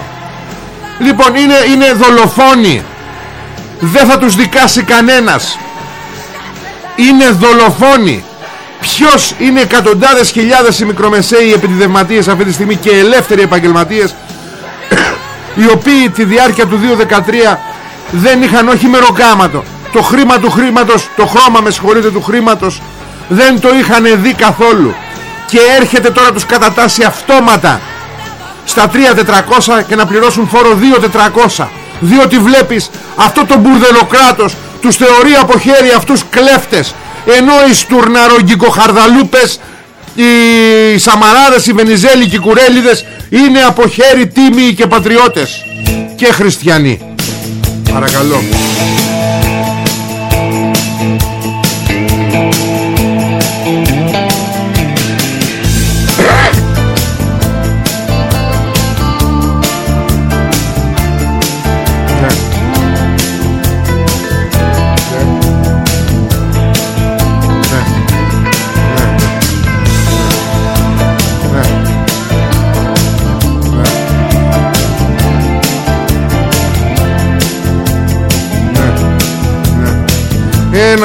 Λοιπόν είναι, είναι δολοφόνοι. Δεν θα τους δικάσει κανένας είναι δολοφόνοι. Ποιος είναι εκατοντάδες χιλιάδες οι μικρομεσαίοι επιτιδευματίες αυτή τη στιγμή και ελεύθεροι επαγγελματίες οι οποίοι τη διάρκεια του 2013 δεν είχαν όχι μεροκάματο. Το χρήμα του χρήματος το χρώμα με συγχωρείτε του χρήματος δεν το είχαν δει καθόλου. Και έρχεται τώρα τους κατατάσσει αυτόματα στα 3.400 και να πληρώσουν φόρο 2.400 διότι βλέπεις αυτό το μπουρδελοκράτος τους θεωρεί από χέρι αυτούς κλέφτες. Ενώ οι στουρναρογκικοχαρδαλούπες οι Σαμαράδες, οι Βενιζέλοι και οι Κουρέλιδες είναι από χέρι τίμοι και πατριώτες και χριστιανοί. Παρακαλώ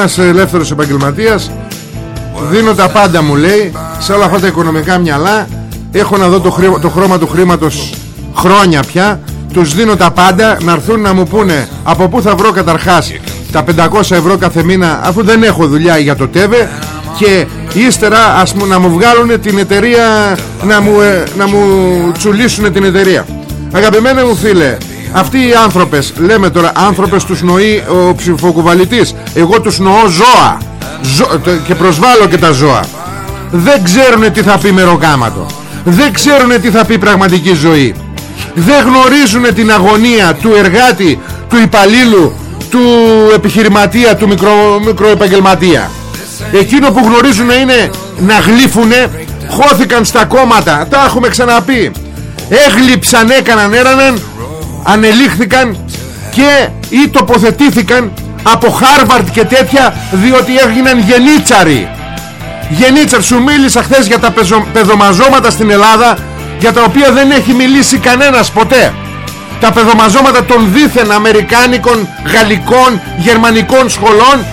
Ένας ελεύθερος επαγγελματίας. Δίνω τα πάντα μου λέει Σε όλα αυτά τα οικονομικά μυαλά. Έχω να δω το, χρήμα, το χρώμα του χρήματος Χρόνια πια. Τους δίνω τα πάντα να έρθουν να μου πούνε Από πού θα βρω καταρχάς Τα 500 ευρώ κάθε μήνα Αφού δεν έχω δουλειά για το ΤΕΒΕ Και ύστερα ας μου, να μου βγάλουν την εταιρεία Να μου, ε, να μου τσουλήσουν την εταιρεία Αγαπημένα μου φίλε αυτοί οι άνθρωπες, λέμε τώρα άνθρωπες τους νοεί ο ψηφοκουβαλητής. Εγώ τους νοώ ζώα. Ζω- το- και προσβάλλω και τα ζώα. Δεν ξέρουν τι θα πει μεροκάματο δεν ξέρουν τι θα πει πραγματική ζωή. Δεν γνωρίζουν την αγωνία του εργάτη του υπαλλήλου του επιχειρηματία του μικρο, μικροεπαγγελματία. Εκείνο που γνωρίζουν είναι να γλύφουνε χώθηκαν στα κόμματα. Τα έχουμε ξαναπεί. Έγλειψαν έκαναν έραναν ανελίχθηκαν και ή τοποθετήθηκαν από Χάρβαρντ και τέτοια διότι έγιναν γενίτσαροι. Γενίτσαροι σου μίλησα χθες για τα πεζο, παιδομαζώματα στην Ελλάδα για τα οποία δεν έχει μιλήσει κανένας ποτέ. Τα παιδομαζώματα των δήθεν αμερικάνικων, γαλλικών, γερμανικών σχολών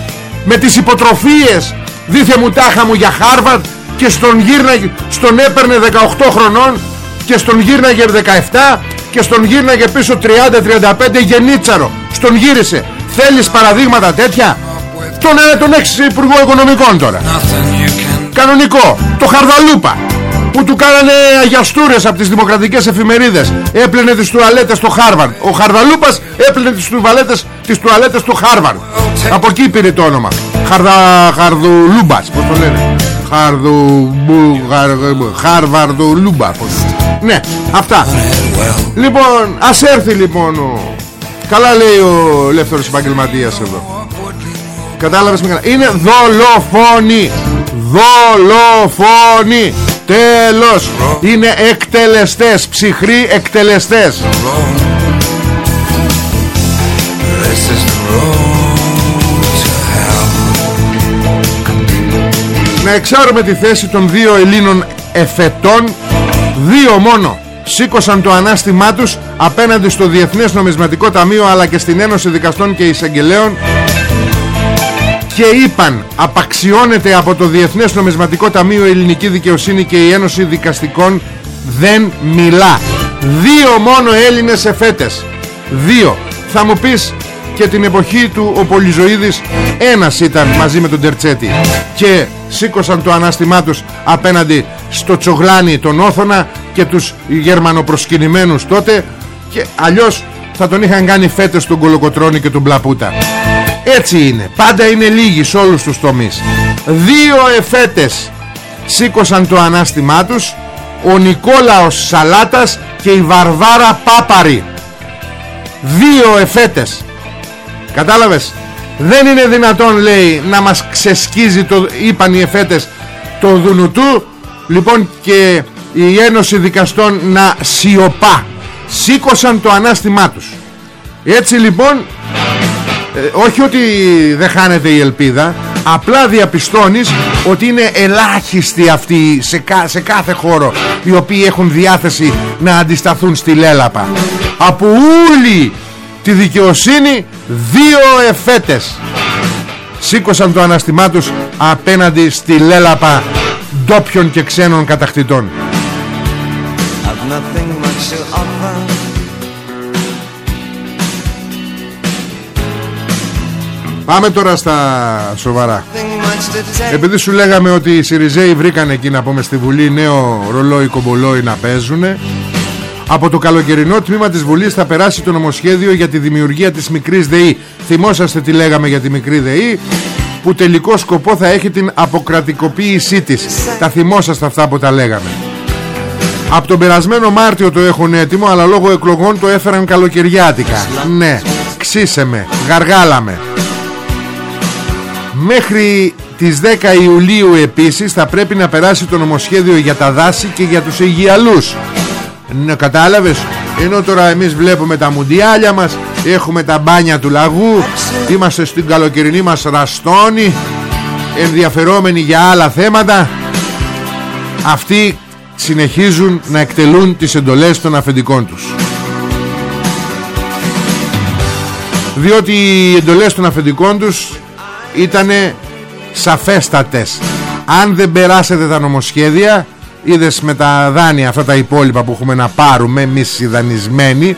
με τις υποτροφίες δήθε μου τάχα μου για Χάρβαρντ και στον, γύρναγε, στον έπαιρνε 18 χρονών και στον γύρναγε 17 και στον γύρναγε πίσω 30-35 γενίτσαρο. Στον γύρισε. Θέλεις παραδείγματα τέτοια; Τον, ε, τον έχεις υπουργό οικονομικών τώρα. Κανονικό. Το Χαρδαλούπα που του κάνανε αγιαστούρες από τις δημοκρατικές εφημερίδες. Έπλαινε τις τουαλέτες στο Χάρβαρντ. Ο Χαρδαλούπας έπλαινε τις τουαλέτες, τις τουαλέτες στο Χάρβαρντ. Από εκεί πήρε το όνομα. Χαρδα, Χαρδουλούμπας πως το λένε. Χαρδου, Χαρ- Χαρβαρδουλούμπα πως το- ναι αυτά λοιπόν ας έρθει λοιπόν ο... καλά λέει ο ελεύθερος επαγγελματίας εδώ. Κατάλαβες με καλά. Είναι δολοφόνοι Δολοφόνοι Τέλος. Είναι εκτελεστές. Ψυχροί εκτελεστές. Να εξάρουμε τη θέση των δύο Ελλήνων εφετών. Δύο μόνο Σήκωσαν το ανάστημά τους Απέναντι στο Διεθνές Νομισματικό Ταμείο Αλλά και στην Ένωση Δικαστών και Εισαγγελέων και είπαν απαξιώνεται από το Διεθνές Νομισματικό Ταμείο η Ελληνική Δικαιοσύνη και η Ένωση Δικαστικών. Δεν μιλά. Δύο μόνο Έλληνες εφέτες. Δύο. Θα μου πεις και την εποχή του ο Πολυζωίδης. Ένας ήταν μαζί με τον Τερτσέτη και σήκωσαν το ανάστημά τους απέναντι στο Τσογλάνι τον Όθωνα και τους γερμανοπροσκυνημένους τότε και αλλιώς θα τον είχαν κάνει φέτες τον Κολοκοτρώνη και τον Πλαπούτα Έτσι είναι. Πάντα είναι λίγοι σε όλους τους τομείς. Δύο εφέτες Σήκωσαν το ανάστημά τους Ο Νικόλαος Σαλάτας Και η Βαρβάρα Πάπαρη. Δύο εφέτες. Κατάλαβες; Δεν είναι δυνατόν λέει Να μας ξεσκίζει το Είπαν οι εφέτες το Δουνουτού. Λοιπόν και η Ένωση Δικαστών Να σιωπά. Σήκωσαν το ανάστημά τους. Έτσι λοιπόν ε, όχι ότι δεν χάνεται η ελπίδα Απλά διαπιστώνεις ότι είναι ελάχιστοι αυτοί σε, κα- σε κάθε χώρο Οι οποίοι έχουν διάθεση να αντισταθούν στη λέλαπα. Από όλη τη δικαιοσύνη δύο εφέτες. Σήκωσαν το αναστημά τους απέναντι στη λέλαπα ντόπιων και ξένων κατακτητών. I've nothing much to offer. Πάμε τώρα στα σοβαρά Nothing much to take. Επειδή σου λέγαμε ότι οι Σιριζέοι βρήκαν εκεί να πούμε στη Βουλή νέο ρολόι κομπολόι να παίζουνε από το καλοκαιρινό τμήμα της Βουλής θα περάσει το νομοσχέδιο για τη δημιουργία της μικρής ΔΕΗ. Θυμόσαστε τι λέγαμε για τη μικρή ΔΕΗ που τελικό σκοπό θα έχει την αποκρατικοποίησή της. Τα θυμόσαστε αυτά που τα λέγαμε. Από τον περασμένο Μάρτιο το έχουν έτοιμο αλλά λόγω εκλογών το έφεραν καλοκαιριάτικα. Ναι, ξύσε με, γαργάλαμε. Μέχρι τις 10 Ιουλίου επίσης θα πρέπει να περάσει το νομοσχέδιο για τα δάση και για τους Αιγιαλούς. Ναι, κατάλαβες; Ενώ τώρα εμείς βλέπουμε τα μουντιάλια μας, έχουμε τα μπάνια του λαγού, είμαστε στην καλοκαιρινή μας ραστόνη, ενδιαφερόμενοι για άλλα θέματα. Αυτοί συνεχίζουν να εκτελούν τις εντολές των αφεντικών τους. Διότι οι εντολές των αφεντικών τους ήτανε σαφέστατες αν δεν περάσετε τα νομοσχέδια είδες με τα δάνεια αυτά τα υπόλοιπα που έχουμε να πάρουμε εμείς οι δανεισμένοι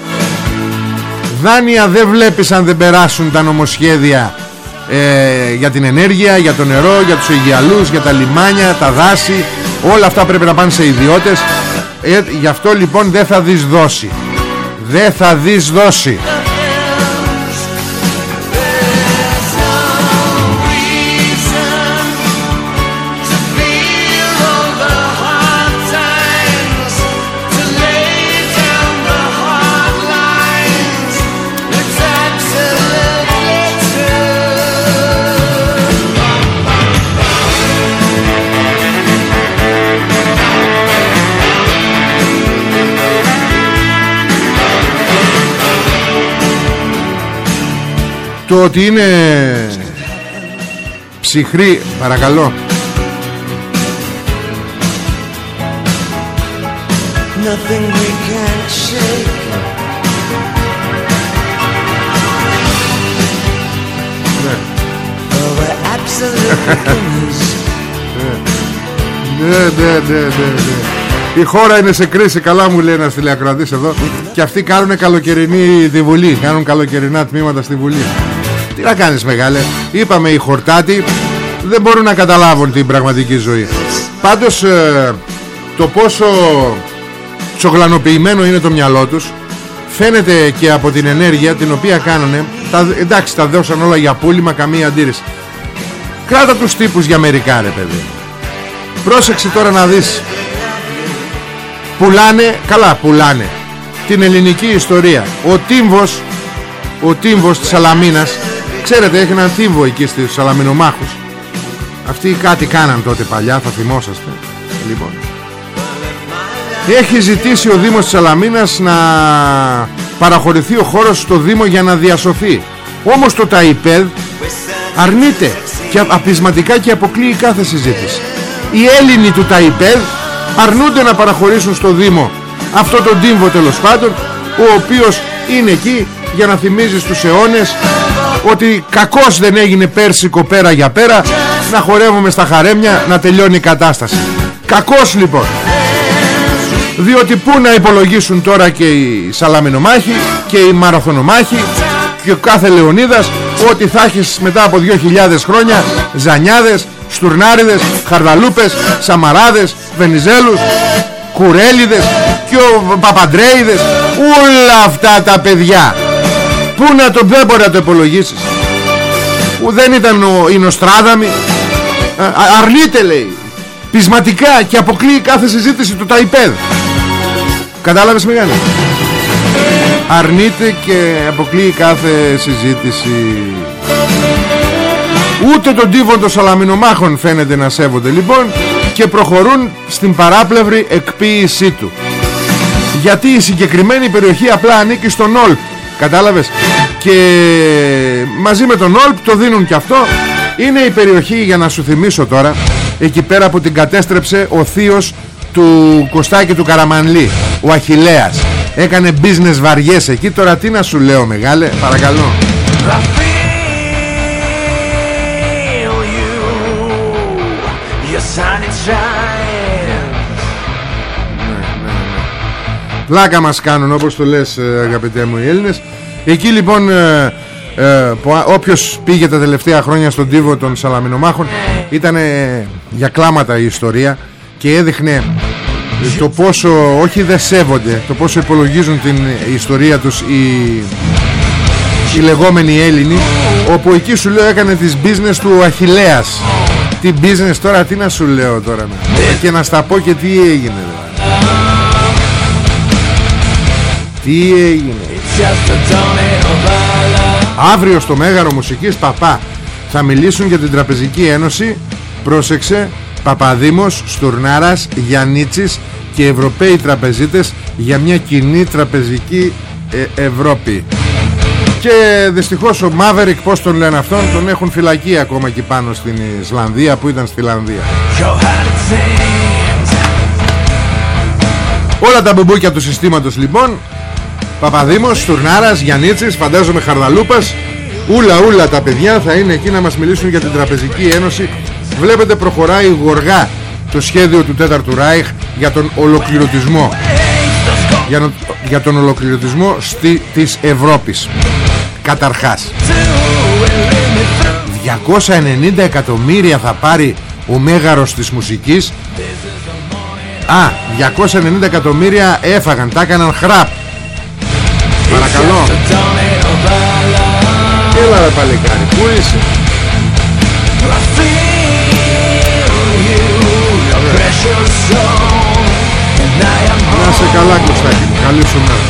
δάνεια δεν βλέπεις αν δεν περάσουν τα νομοσχέδια ε, για την ενέργεια, για το νερό, για τους Αιγιαλούς, για τα λιμάνια, τα δάση όλα αυτά πρέπει να πάνε σε ιδιώτες. Ε, γι' αυτό λοιπόν δεν θα δεις δώσει δεν θα δεις δώσει Το ότι είναι ψυχρή Παρακαλώ. Nothing we can't shake. Oh, we're absolute beginners. Ναι ναι ναι ναι ναι. Η χώρα είναι σε κρίση. Καλά μου λέει ένας τηλεακροατής εδώ. Και αυτοί κάνουν καλοκαιρινή τη Βουλή Κάνουν καλοκαιρινά τμήματα στη Βουλή Τι να κάνεις μεγάλε; Είπαμε οι χορτάτοι Δεν μπορούν να καταλάβουν την πραγματική ζωή. Πάντως ε, Το πόσο Τσογλανοποιημένο είναι το μυαλό τους Φαίνεται και από την ενέργεια Την οποία κάνουν τα, Εντάξει τα δώσαν όλα για πούλημα Καμία αντίρρηση. Κράτα τους τύπους για μερικά ρε παιδί. Πρόσεξε τώρα να δεις. Πουλάνε Καλά πουλάνε. Την ελληνική ιστορία. Ο τύμβος Ο τύμβος της Σαλαμίνας Ξέρετε έχει έναν τύμβο εκεί στους Σαλαμινομάχους. Αυτοί κάτι κάναν τότε παλιά Θα θυμόσαστε. Λοιπόν. Έχει ζητήσει ο Δήμος της Σαλαμίνας Να παραχωρηθεί ο χώρος στο Δήμο για να διασωθεί. Όμως το ΤΑΙΠΕΔ αρνείται και απεισματικά και αποκλείει κάθε συζήτηση. Οι Έλληνοι του ΤΑΙΠΕΔ αρνούνται να παραχωρήσουν στο Δήμο αυτό τον τύμβο τέλος πάντων ο οποίος είναι εκεί για να θυμίζει στους αιώνες ότι κακός δεν έγινε πέρσικο πέρα για πέρα να χορεύουμε στα χαρέμια να τελειώνει η κατάσταση. Κακός λοιπόν. Διότι πού να υπολογίσουν τώρα και οι Σαλαμινομάχοι και οι Μαραθωνομάχοι και ο κάθε Λεωνίδας ότι θα έχεις μετά από 2.000 χρόνια Ζανιάδες, Στουρνάριδες, Χαρδαλούπες, Σαμαράδες, Βενιζέλους, Κουρέλιδες και ο Παπαντρέιδες όλα αυτά τα παιδιά Πού να το δεν μπορεί να το υπολογίσεις. Που δεν ήταν ο, η Νοστράδαμη. Α, α- αρνείται λέει. Πεισματικά και αποκλείει κάθε συζήτηση του ΤΑΙΠΕΔ κατάλαβες μεγάλη αρνείται και αποκλείει κάθε συζήτηση. Ούτε τον τύβο των Σαλαμινομάχων φαίνεται να σέβονται λοιπόν και προχωρούν στην παράπλευρη εκποίησή του. Γιατί η συγκεκριμένη περιοχή απλά ανήκει στον Όλπ κατάλαβες; Και μαζί με τον Όλπ το δίνουν και αυτό. Είναι η περιοχή για να σου θυμίσω τώρα εκεί πέρα που την κατέστρεψε ο θείος του Κωστάκη του Καραμανλή ο Αχιλέας έκανε business βαριές εκεί. Τώρα τι να σου λέω μεγάλε παρακαλώ. Feel you. Πλάκα μας κάνουν όπως το λες ε, αγαπητέ μου οι Έλληνες. Εκεί λοιπόν ε, ε, που, α- όποιος πήγε τα τελευταία χρόνια στον τύβο των Σαλαμινομάχων Ήταν για κλάματα η ιστορία Και έδειχνε ε, το πόσο όχι δεν σέβονται Το πόσο υπολογίζουν την ε, ιστορία τους οι, οι λεγόμενοι Έλληνοι Όπου εκεί σου λέω έκανε τις business του Αχιλέας Τι business τώρα τι να σου λέω τώρα ναι. Και να στα πω και τι έγινε Τι έγινε; Just a dawning of our love. Αύριο στο Μέγαρο Μουσικής Παπά Θα μιλήσουν για την Τραπεζική Ένωση Πρόσεξε Παπαδήμος, Στουρνάρας, Γιαννίτσης Και Ευρωπαίοι τραπεζίτες Για μια κοινή τραπεζική ε, Ευρώπη Και δυστυχώς ο Μάβερικ Πώς τον λένε αυτόν Τον έχουν φυλακή ακόμα εκεί πάνω στην Ισλανδία Που ήταν στη Λανδία Your heart sings. Όλα τα μπουμπούκια του συστήματος λοιπόν Παπαδήμος, Στουρνάρας, Γιαννίτσης Φαντάζομαι Χαρδαλούπας. Ούλα ούλα τα παιδιά θα είναι εκεί να μας μιλήσουν για την Τραπεζική Ένωση. Βλέπετε προχωράει γοργά το σχέδιο του Τέταρτου Ράιχ για τον ολοκληρωτισμό. Για, νο- για τον ολοκληρωτισμό στη, της Ευρώπης. Καταρχάς 290 εκατομμύρια θα πάρει ο μέγαρος της μουσικής. Α, 290 εκατομμύρια έφαγαν, τα έκαναν χραπ Παρακαλώ. Έλα ρε παλικάρι, πού είσαι; Να σε καλά Κωστάκη μου, καλή σου μέρα.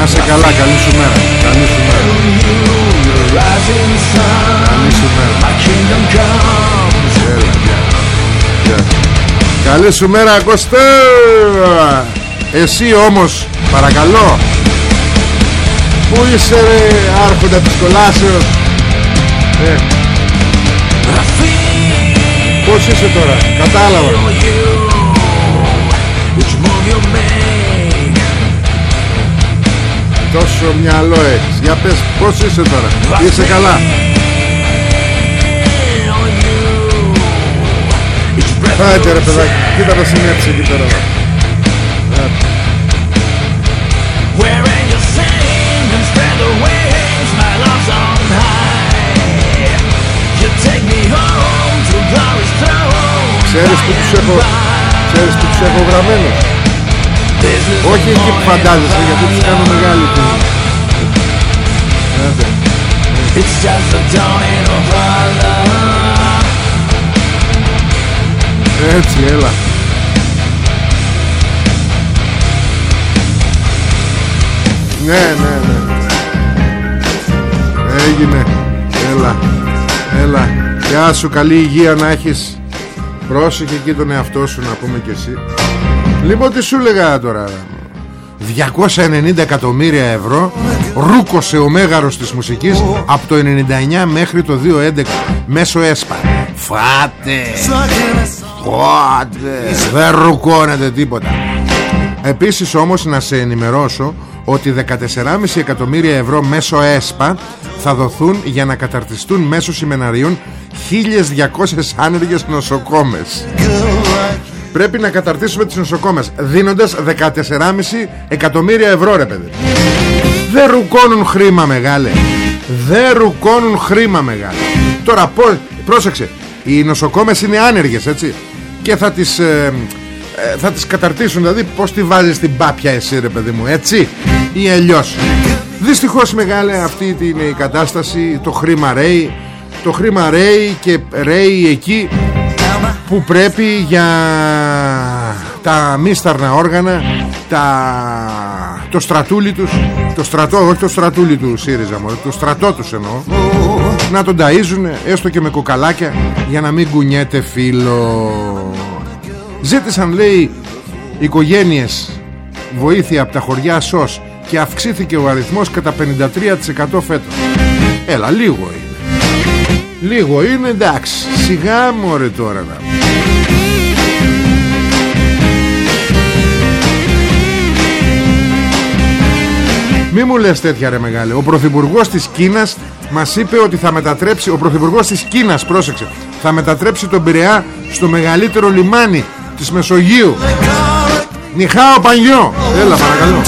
Να σε καλά, καλή σου μέρα Καλή σου μέρα. Καλή σου μέρα. Έλα, γεια. Γεια. Καλή σου μέρα Κωστέ. Εσύ όμως παρακαλώ Πού είσαι ρε άρχοντα της κολάσεως; Ε. Πώς είσαι τώρα Κατάλαβα. Τόσο μυαλό έχεις. Για πες πως είσαι τώρα Είσαι καλά. Άντε ρε παιδάκι Κοίτα να συνέψει εκεί πέρα Ξέρεις που τους έχω Ξέρεις που τους έχω γραμμένους This is Όχι εκεί που φαντάζεσαι γιατί τους κάνω μεγάλη την Άντε. It's just the dawning of our love. Έτσι έλα. Ναι ναι ναι. Έγινε. Έλα. Έλα. Γεια σου καλή υγεία να έχεις Πρόσεχε εκεί τον εαυτό σου να πούμε και εσύ. Λοιπόν τι σου λέγα τώρα 290 εκατομμύρια ευρώ Ρούκωσε ο μέγαρος της μουσικής Από το 99 μέχρι το 2011 Μέσω ΕΣΠΑ. Φάτε! Φάτε! Δεν ρουκώνεται τίποτα. Επίσης όμως να σε ενημερώσω ότι 14,5 εκατομμύρια ευρώ μέσω ΕΣΠΑ θα δοθούν για να καταρτιστούν μέσω σημεναρίων 1.200 άνεργες νοσοκόμες. Πρέπει να καταρτήσουμε τις νοσοκόμες δίνοντας 14,5 εκατομμύρια ευρώ ρε παιδί. Δεν ρουκώνουν χρήμα μεγάλε. Δεν ρουκώνουν χρήμα μεγάλε. Τώρα πώς, πρόσεξε, οι νοσοκόμες είναι άνεργες έτσι και θα τις, ε, ε, θα τις καταρτήσουν δηλαδή πως τη βάζεις στην πάπια εσύ ρε παιδί μου έτσι ή αλλιώς. Δυστυχώς μεγάλε αυτή είναι η κατάσταση, το χρήμα ρέει, το το χρήμα ρέει και ρέει εκεί που πρέπει για τα μίσταρνα όργανα τα... το στρατούλι τους το στρατό, όχι το στρατούλι του ΣΥΡΙΖΑ μόνο, το στρατό τους εννοώ να τον ταΐζουν έστω και με κοκαλάκια για να μην κουνιέται φίλο. Ζήτησαν λέει οικογένειες βοήθεια από τα χωριά ΣΟΣ και αυξήθηκε ο αριθμός κατά 53% φέτος. Έλα λίγο είναι λίγο είναι εντάξει. Σιγά μωρέ τώρα να. Μη μου λες τέτοια ρε μεγάλε. Ο πρωθυπουργός της Κίνας Μας είπε ότι θα μετατρέψει Ο πρωθυπουργός της Κίνας πρόσεξε Θα μετατρέψει τον Πειραιά στο μεγαλύτερο λιμάνι Της Μεσογείου. Νιχάο Πανιό Έλα παρακαλώ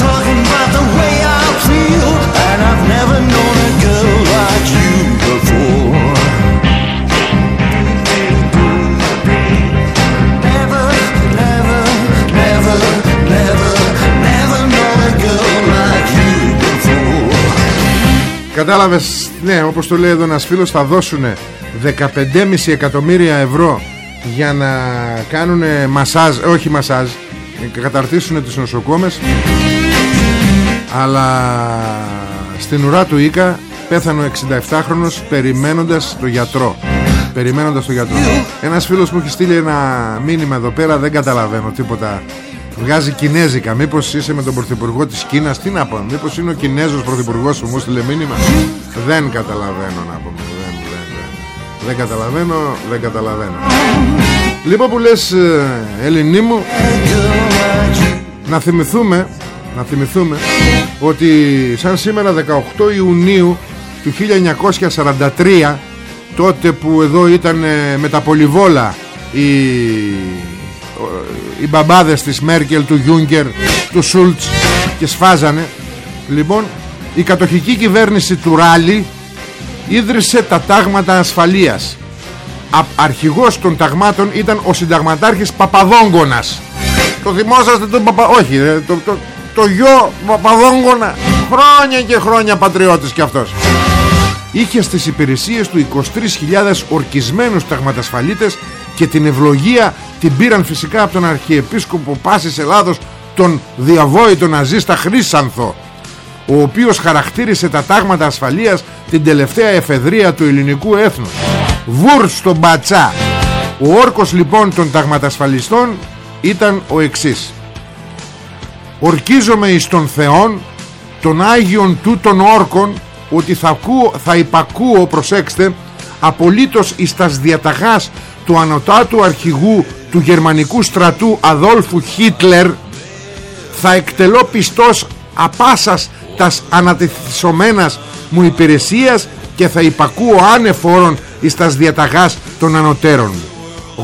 Κατάλαβες Ναι όπως το λέει εδώ ένας φίλος Θα δώσουν 15,5 εκατομμύρια ευρώ Για να κάνουν μασάζ Όχι μασάζ να Καταρτήσουν τις νοσοκόμες Αλλά Στην ουρά του Ίκα Πέθανε ο 67χρονος Περιμένοντας το γιατρό Περιμένοντας το γιατρό. Ένας φίλος μου έχει στείλει ένα μήνυμα εδώ πέρα Δεν καταλαβαίνω τίποτα Βγάζει κινέζικα Μήπως είσαι με τον πρωθυπουργό της Κίνας; Τι να πω Μήπως είναι ο Κινέζος πρωθυπουργός που μου στείλε μήνυμα; Δεν καταλαβαίνω να πούμε δεν, δεν, δεν. δεν καταλαβαίνω Δεν καταλαβαίνω Λοιπόν που λες ε, Ελληνί μου Να θυμηθούμε Να θυμηθούμε Ότι σαν σήμερα 18 Ιουνίου Του 1943 Τότε που εδώ ήταν ε, με τα πολυβόλα οι, οι μπαμπάδες της Μέρκελ, του Γιούγκερ, του Σούλτς και σφάζανε. Λοιπόν η κατοχική κυβέρνηση του Ράλι ίδρυσε τα τάγματα ασφαλείας. Α, αρχηγός των ταγμάτων ήταν ο συνταγματάρχης Παπαδόγκονας το θυμόσαστε τον Παπα... όχι ε, το, το, το γιο Παπαδόγκονα χρόνια και χρόνια πατριώτης κι αυτός. Είχε στις υπηρεσίες του 23.000 ορκισμένους ταγματασφαλίτες και την ευλογία την πήραν φυσικά από τον Αρχιεπίσκοπο Πάσης Ελλάδος τον διαβόητο ναζίστα Χρύσανθο ο οποίος χαρακτήρισε τα τάγματα ασφαλείας την τελευταία εφεδρεία του ελληνικού έθνους. Βουρ στον Μπατσά ο όρκος λοιπόν των ταγματασφαλιστών ήταν ο εξής. Ορκίζομαι εις των Θεών των Άγιων τούτων όρκων ότι θα, ακούω, θα υπακούω προσέξτε απολύτως εις τας διαταγάς του ανωτάτου αρχηγού του γερμανικού στρατού Αδόλφου Χίτλερ θα εκτελώ πιστός απάσας τας ανατεθισομένας μου υπηρεσίας και θα υπακούω άνεφορον εις τας διαταγάς των ανωτέρων.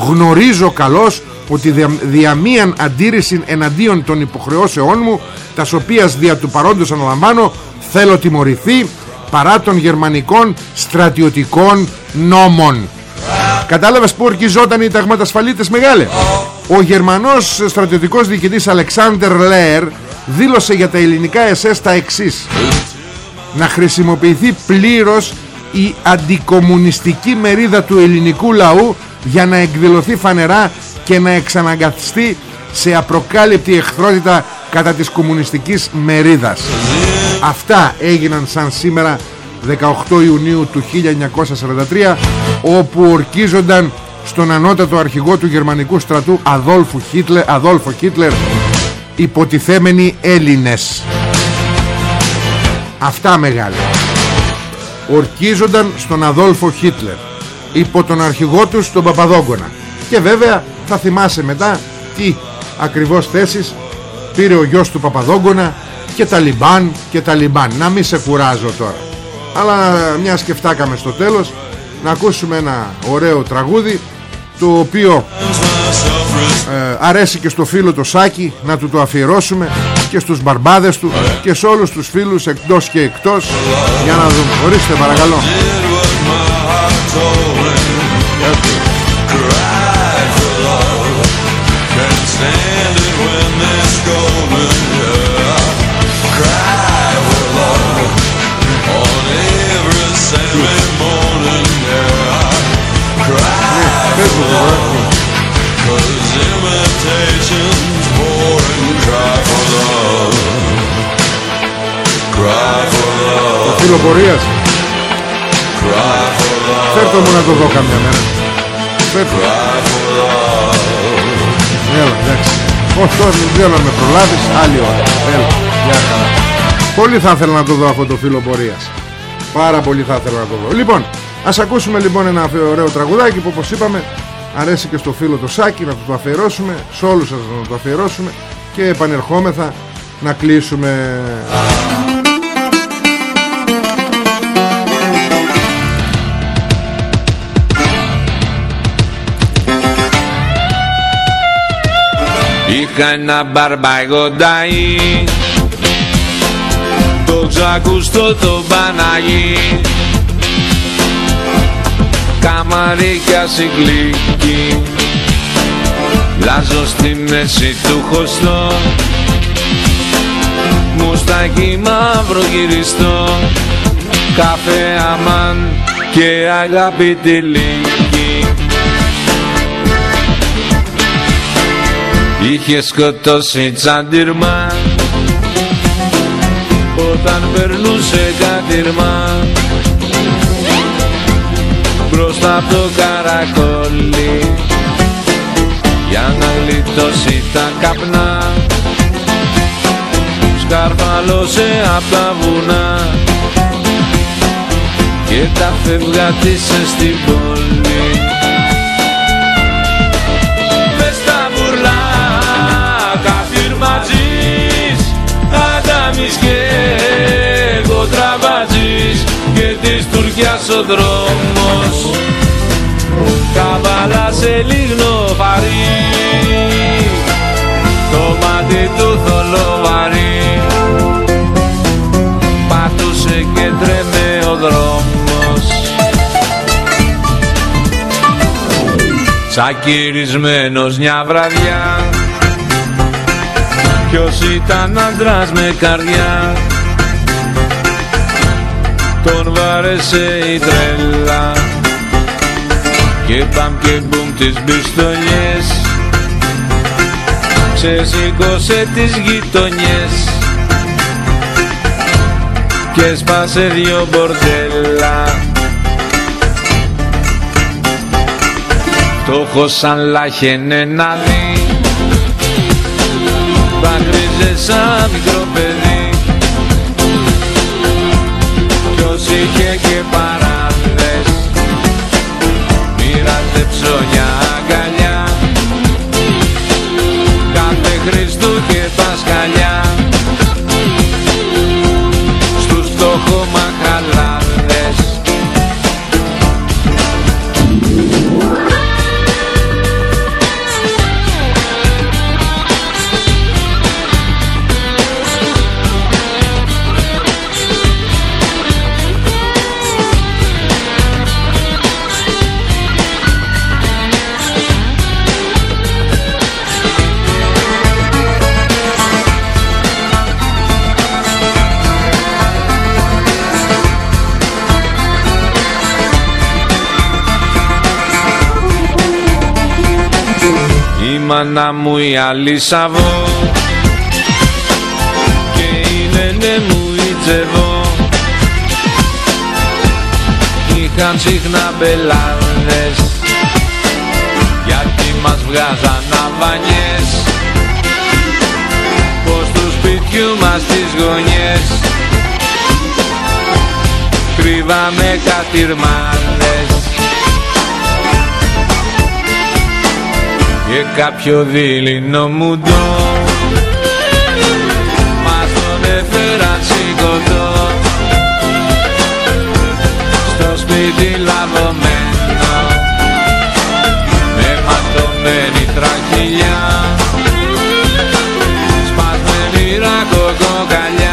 Γνωρίζω καλώς ότι δια, δια μίαν αντίρρηση εναντίον των υποχρεώσεών μου τας οποίας δια του παρόντος αναλαμβάνω θέλω τιμωρηθεί παρά των γερμανικών στρατιωτικών νόμων Κατάλαβες που ορκιζόταν οι ταγματασφαλίτες μεγάλε; Ο Γερμανός στρατιωτικός διοικητής Αλεξάνδερ Λέερ Δήλωσε για τα ελληνικά SS τα εξής. Να χρησιμοποιηθεί πλήρως η αντικομουνιστική μερίδα του ελληνικού λαού Για να εκδηλωθεί φανερά και να εξαναγκαστεί σε απροκάλυπτη εχθρότητα κατά της κομμουνιστικής μερίδας. Αυτά έγιναν σαν σήμερα 18 Ιουνίου του 1943 όπου ορκίζονταν στον ανώτατο αρχηγό του γερμανικού στρατού Αδόλφο Χίτλερ, Αδόλφο Χίτλερ υποτιθέμενοι Έλληνες. Αυτά μεγάλα. Ορκίζονταν στον Αδόλφο Χίτλερ υπό τον αρχηγό τους τον Παπαδόγκονα. Και βέβαια θα θυμάσαι μετά τι ακριβώς θέσεις πήρε ο γιος του Παπαδόγκονα και τα λιμπάν και τα λιμπάν. Να μην σε κουράζω τώρα. Αλλά μια σκεφτάκαμε στο τέλος να ακούσουμε ένα ωραίο τραγούδι το οποίο ε, αρέσει και στο φίλο το Σάκη να του το αφιερώσουμε και στους μπαρμπάδες του και σε όλους τους φίλους εκτός και εκτός. Για να δούμε. Ορίστε παρακαλώ Cause imitation's boring Cry for Το φίλο πορείας Cry Φέρτο μου να το δω καμιά μέρα. Φέρτο Έλα εντάξει. Όχι τώρα δεν θέλω να με προλάβεις. Άλλη ώρα. Έλα Γεια χαρά. Πολύ θα ήθελα να το δω αυτό το φίλο πορείας Πάρα πολύ θα ήθελα να το δω. Λοιπόν ας ακούσουμε λοιπόν ένα ωραίο τραγουδάκι που όπως είπαμε αρέσει και στο φίλο το Σάκη να το αφιερώσουμε, σε όλους σας να το αφιερώσουμε και επανερχόμεθα να κλείσουμε. Είχα ένα μπαρμπαγονταί Το ξακουστό το Παναγί Καμαρίκια συγκλίκη. Λάζω στη μέση του χωστό. Μουστάκι μαύρο γυριστό Καφέ αμάν και αγάπη τυλίκη Είχε σκοτώσει τσαντιρμά. Όταν περνούσε κατηρμά Μπροστά από το καρακόλι. Για να γλιτώσει τα καπνά. Σκαρφαλώσε απ' τα βουνά. Και τα φευγάτισε στην πόλη. Μες στα μπουρλά καφιρματζής Αντάμις και εγώ τραβατζής Και της Τουρκιάς ο δρόμος Καβάλα σε λίγνο βαρύ. Το μάτι του θολοβαρύ. Πατούσε και τρέμε ο δρόμος. Τσακυρισμένος μια βραδιά. Ποιος ήταν άντρας με καρδιά. Τον βάρεσε η τρέλα Και παμ και μπουμ τις μπιστολιές Ξεσήκωσε τις γειτονιές. Και σπάσε δυο μπορτέλα. Το έχω σαν λάχαινε να δει Δάκρυζε σαν μικρό και Η μάνα μου η Αλίσαβο Και η νένε μου η Τζεβό. Είχαν συχνά μπελάδες Γιατί μας βγάζαν αβανιές. Πως του σπιτιού μας τις γωνιές. Κρύβαμε κατηρμάδες και κάποιο δειλινό μουντό μας τον έφεραν σηκωτό στο σπίτι λαβωμένο με ματωμένη τραχυλιά σπασμένη ρακοκοκαλιά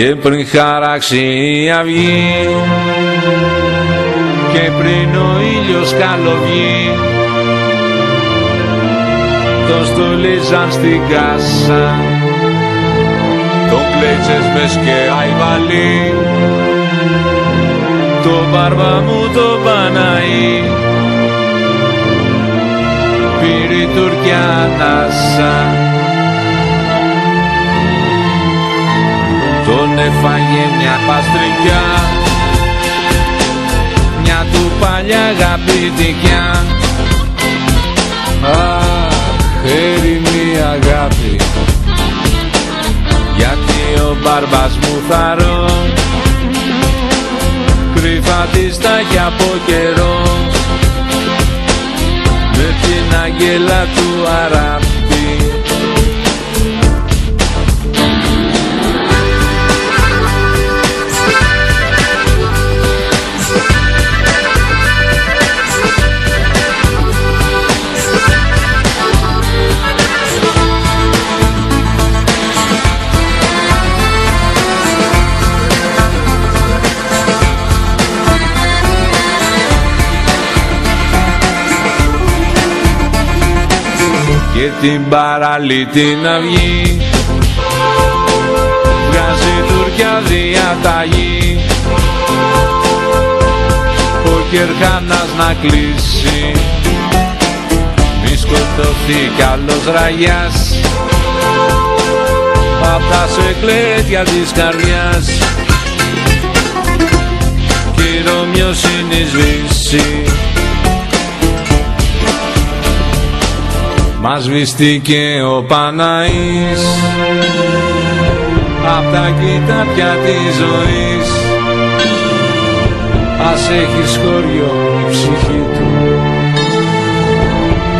Και πριν χαράξει η αυγή Και πριν ο ήλιος καλοβγεί Το στολίζαν στην κάσα. Τον κλέτσες μες σκέα βαλή Το μπάρμπα μου το Παναή. Πήρε η Τουρκιά ανάσα Τον έφαγε μια παστρικιά Μια του παλιά αγαπητικιά. Αχ, έρημη αγάπη Γιατί ο μπάρμπας μου θαρώ Κρύφα της στάχει από καιρό Με την αγγέλα του αράπη την παραλύτη να βγει. Βγάζει Τουρκιά διαταγή. Ο Κερχάνας να κλείσει. Μη σκοτωθεί κι άλλος ραγιάς. Απ' τα σεκλέτια της καρδιάς. Και η Ρωμιός είναι Μας βυστήκε ο Παναής Απ' τα κοιτάπια της ζωής. Ας έχει σχόριο η ψυχή του.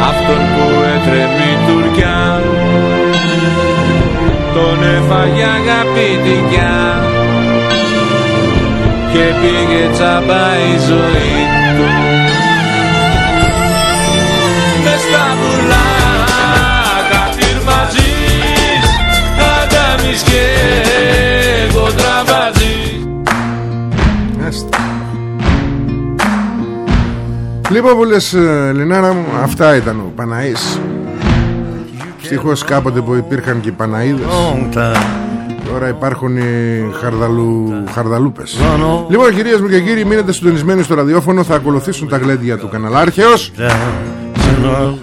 Αυτόν που έτρεμει Τουρκιά. Τον έφαγε αγαπητικιά Και πήγε τσάμπα η ζωή και εγώ τραβατζής Λοιπόν που λες ε, Λινάρα μου Αυτά ήταν ο Παναής. Ευτυχώς κάποτε που υπήρχαν και οι Παναίδες Τώρα υπάρχουν οι χαρδαλού, χαρδαλούπες. Λοιπόν κυρίες μου και κύριοι Μείνετε συντονισμένοι στο ραδιόφωνο Θα ακολουθήσουν τα γλέντια του καναλάρχεως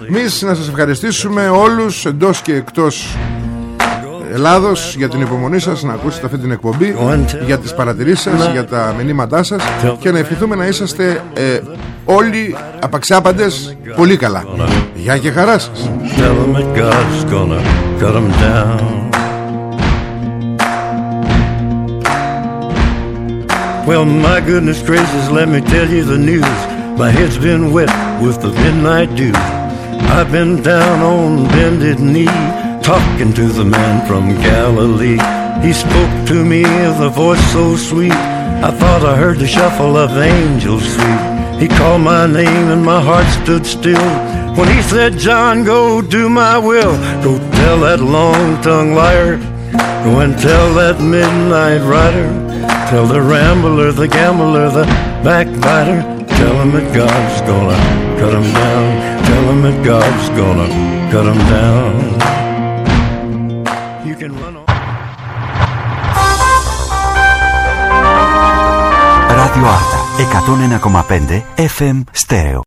Εμείς να σας ευχαριστήσουμε όλους Εντός και εκτός Ελλάδος για την υπομονή σας να ακούσετε αυτή την εκπομπή για τις παρατηρήσεις σας, για τα μηνύματά σας και να ευχηθούμε να είσαστε ε, όλοι απαξιάπαντες πολύ καλά Γεια και χαρά σας Well, my goodness gracious, let me tell you the news. My head's been wet with the midnight dew. I've been down on bended knee, talking to the man from Galilee. He spoke to me with a voice so sweet, I thought I heard the shuffle of angels sweet. He called my name and my heart stood still. When he said, John, go do my will. Go tell that long-tongued liar. Go and tell that midnight rider. Tell the rambler, the gambler, the backbiter. Tell him that God's gonna cut him down. Tell him that God's gonna cut him down. You can run on. Radio Άρτα 101,5 FM Stereo.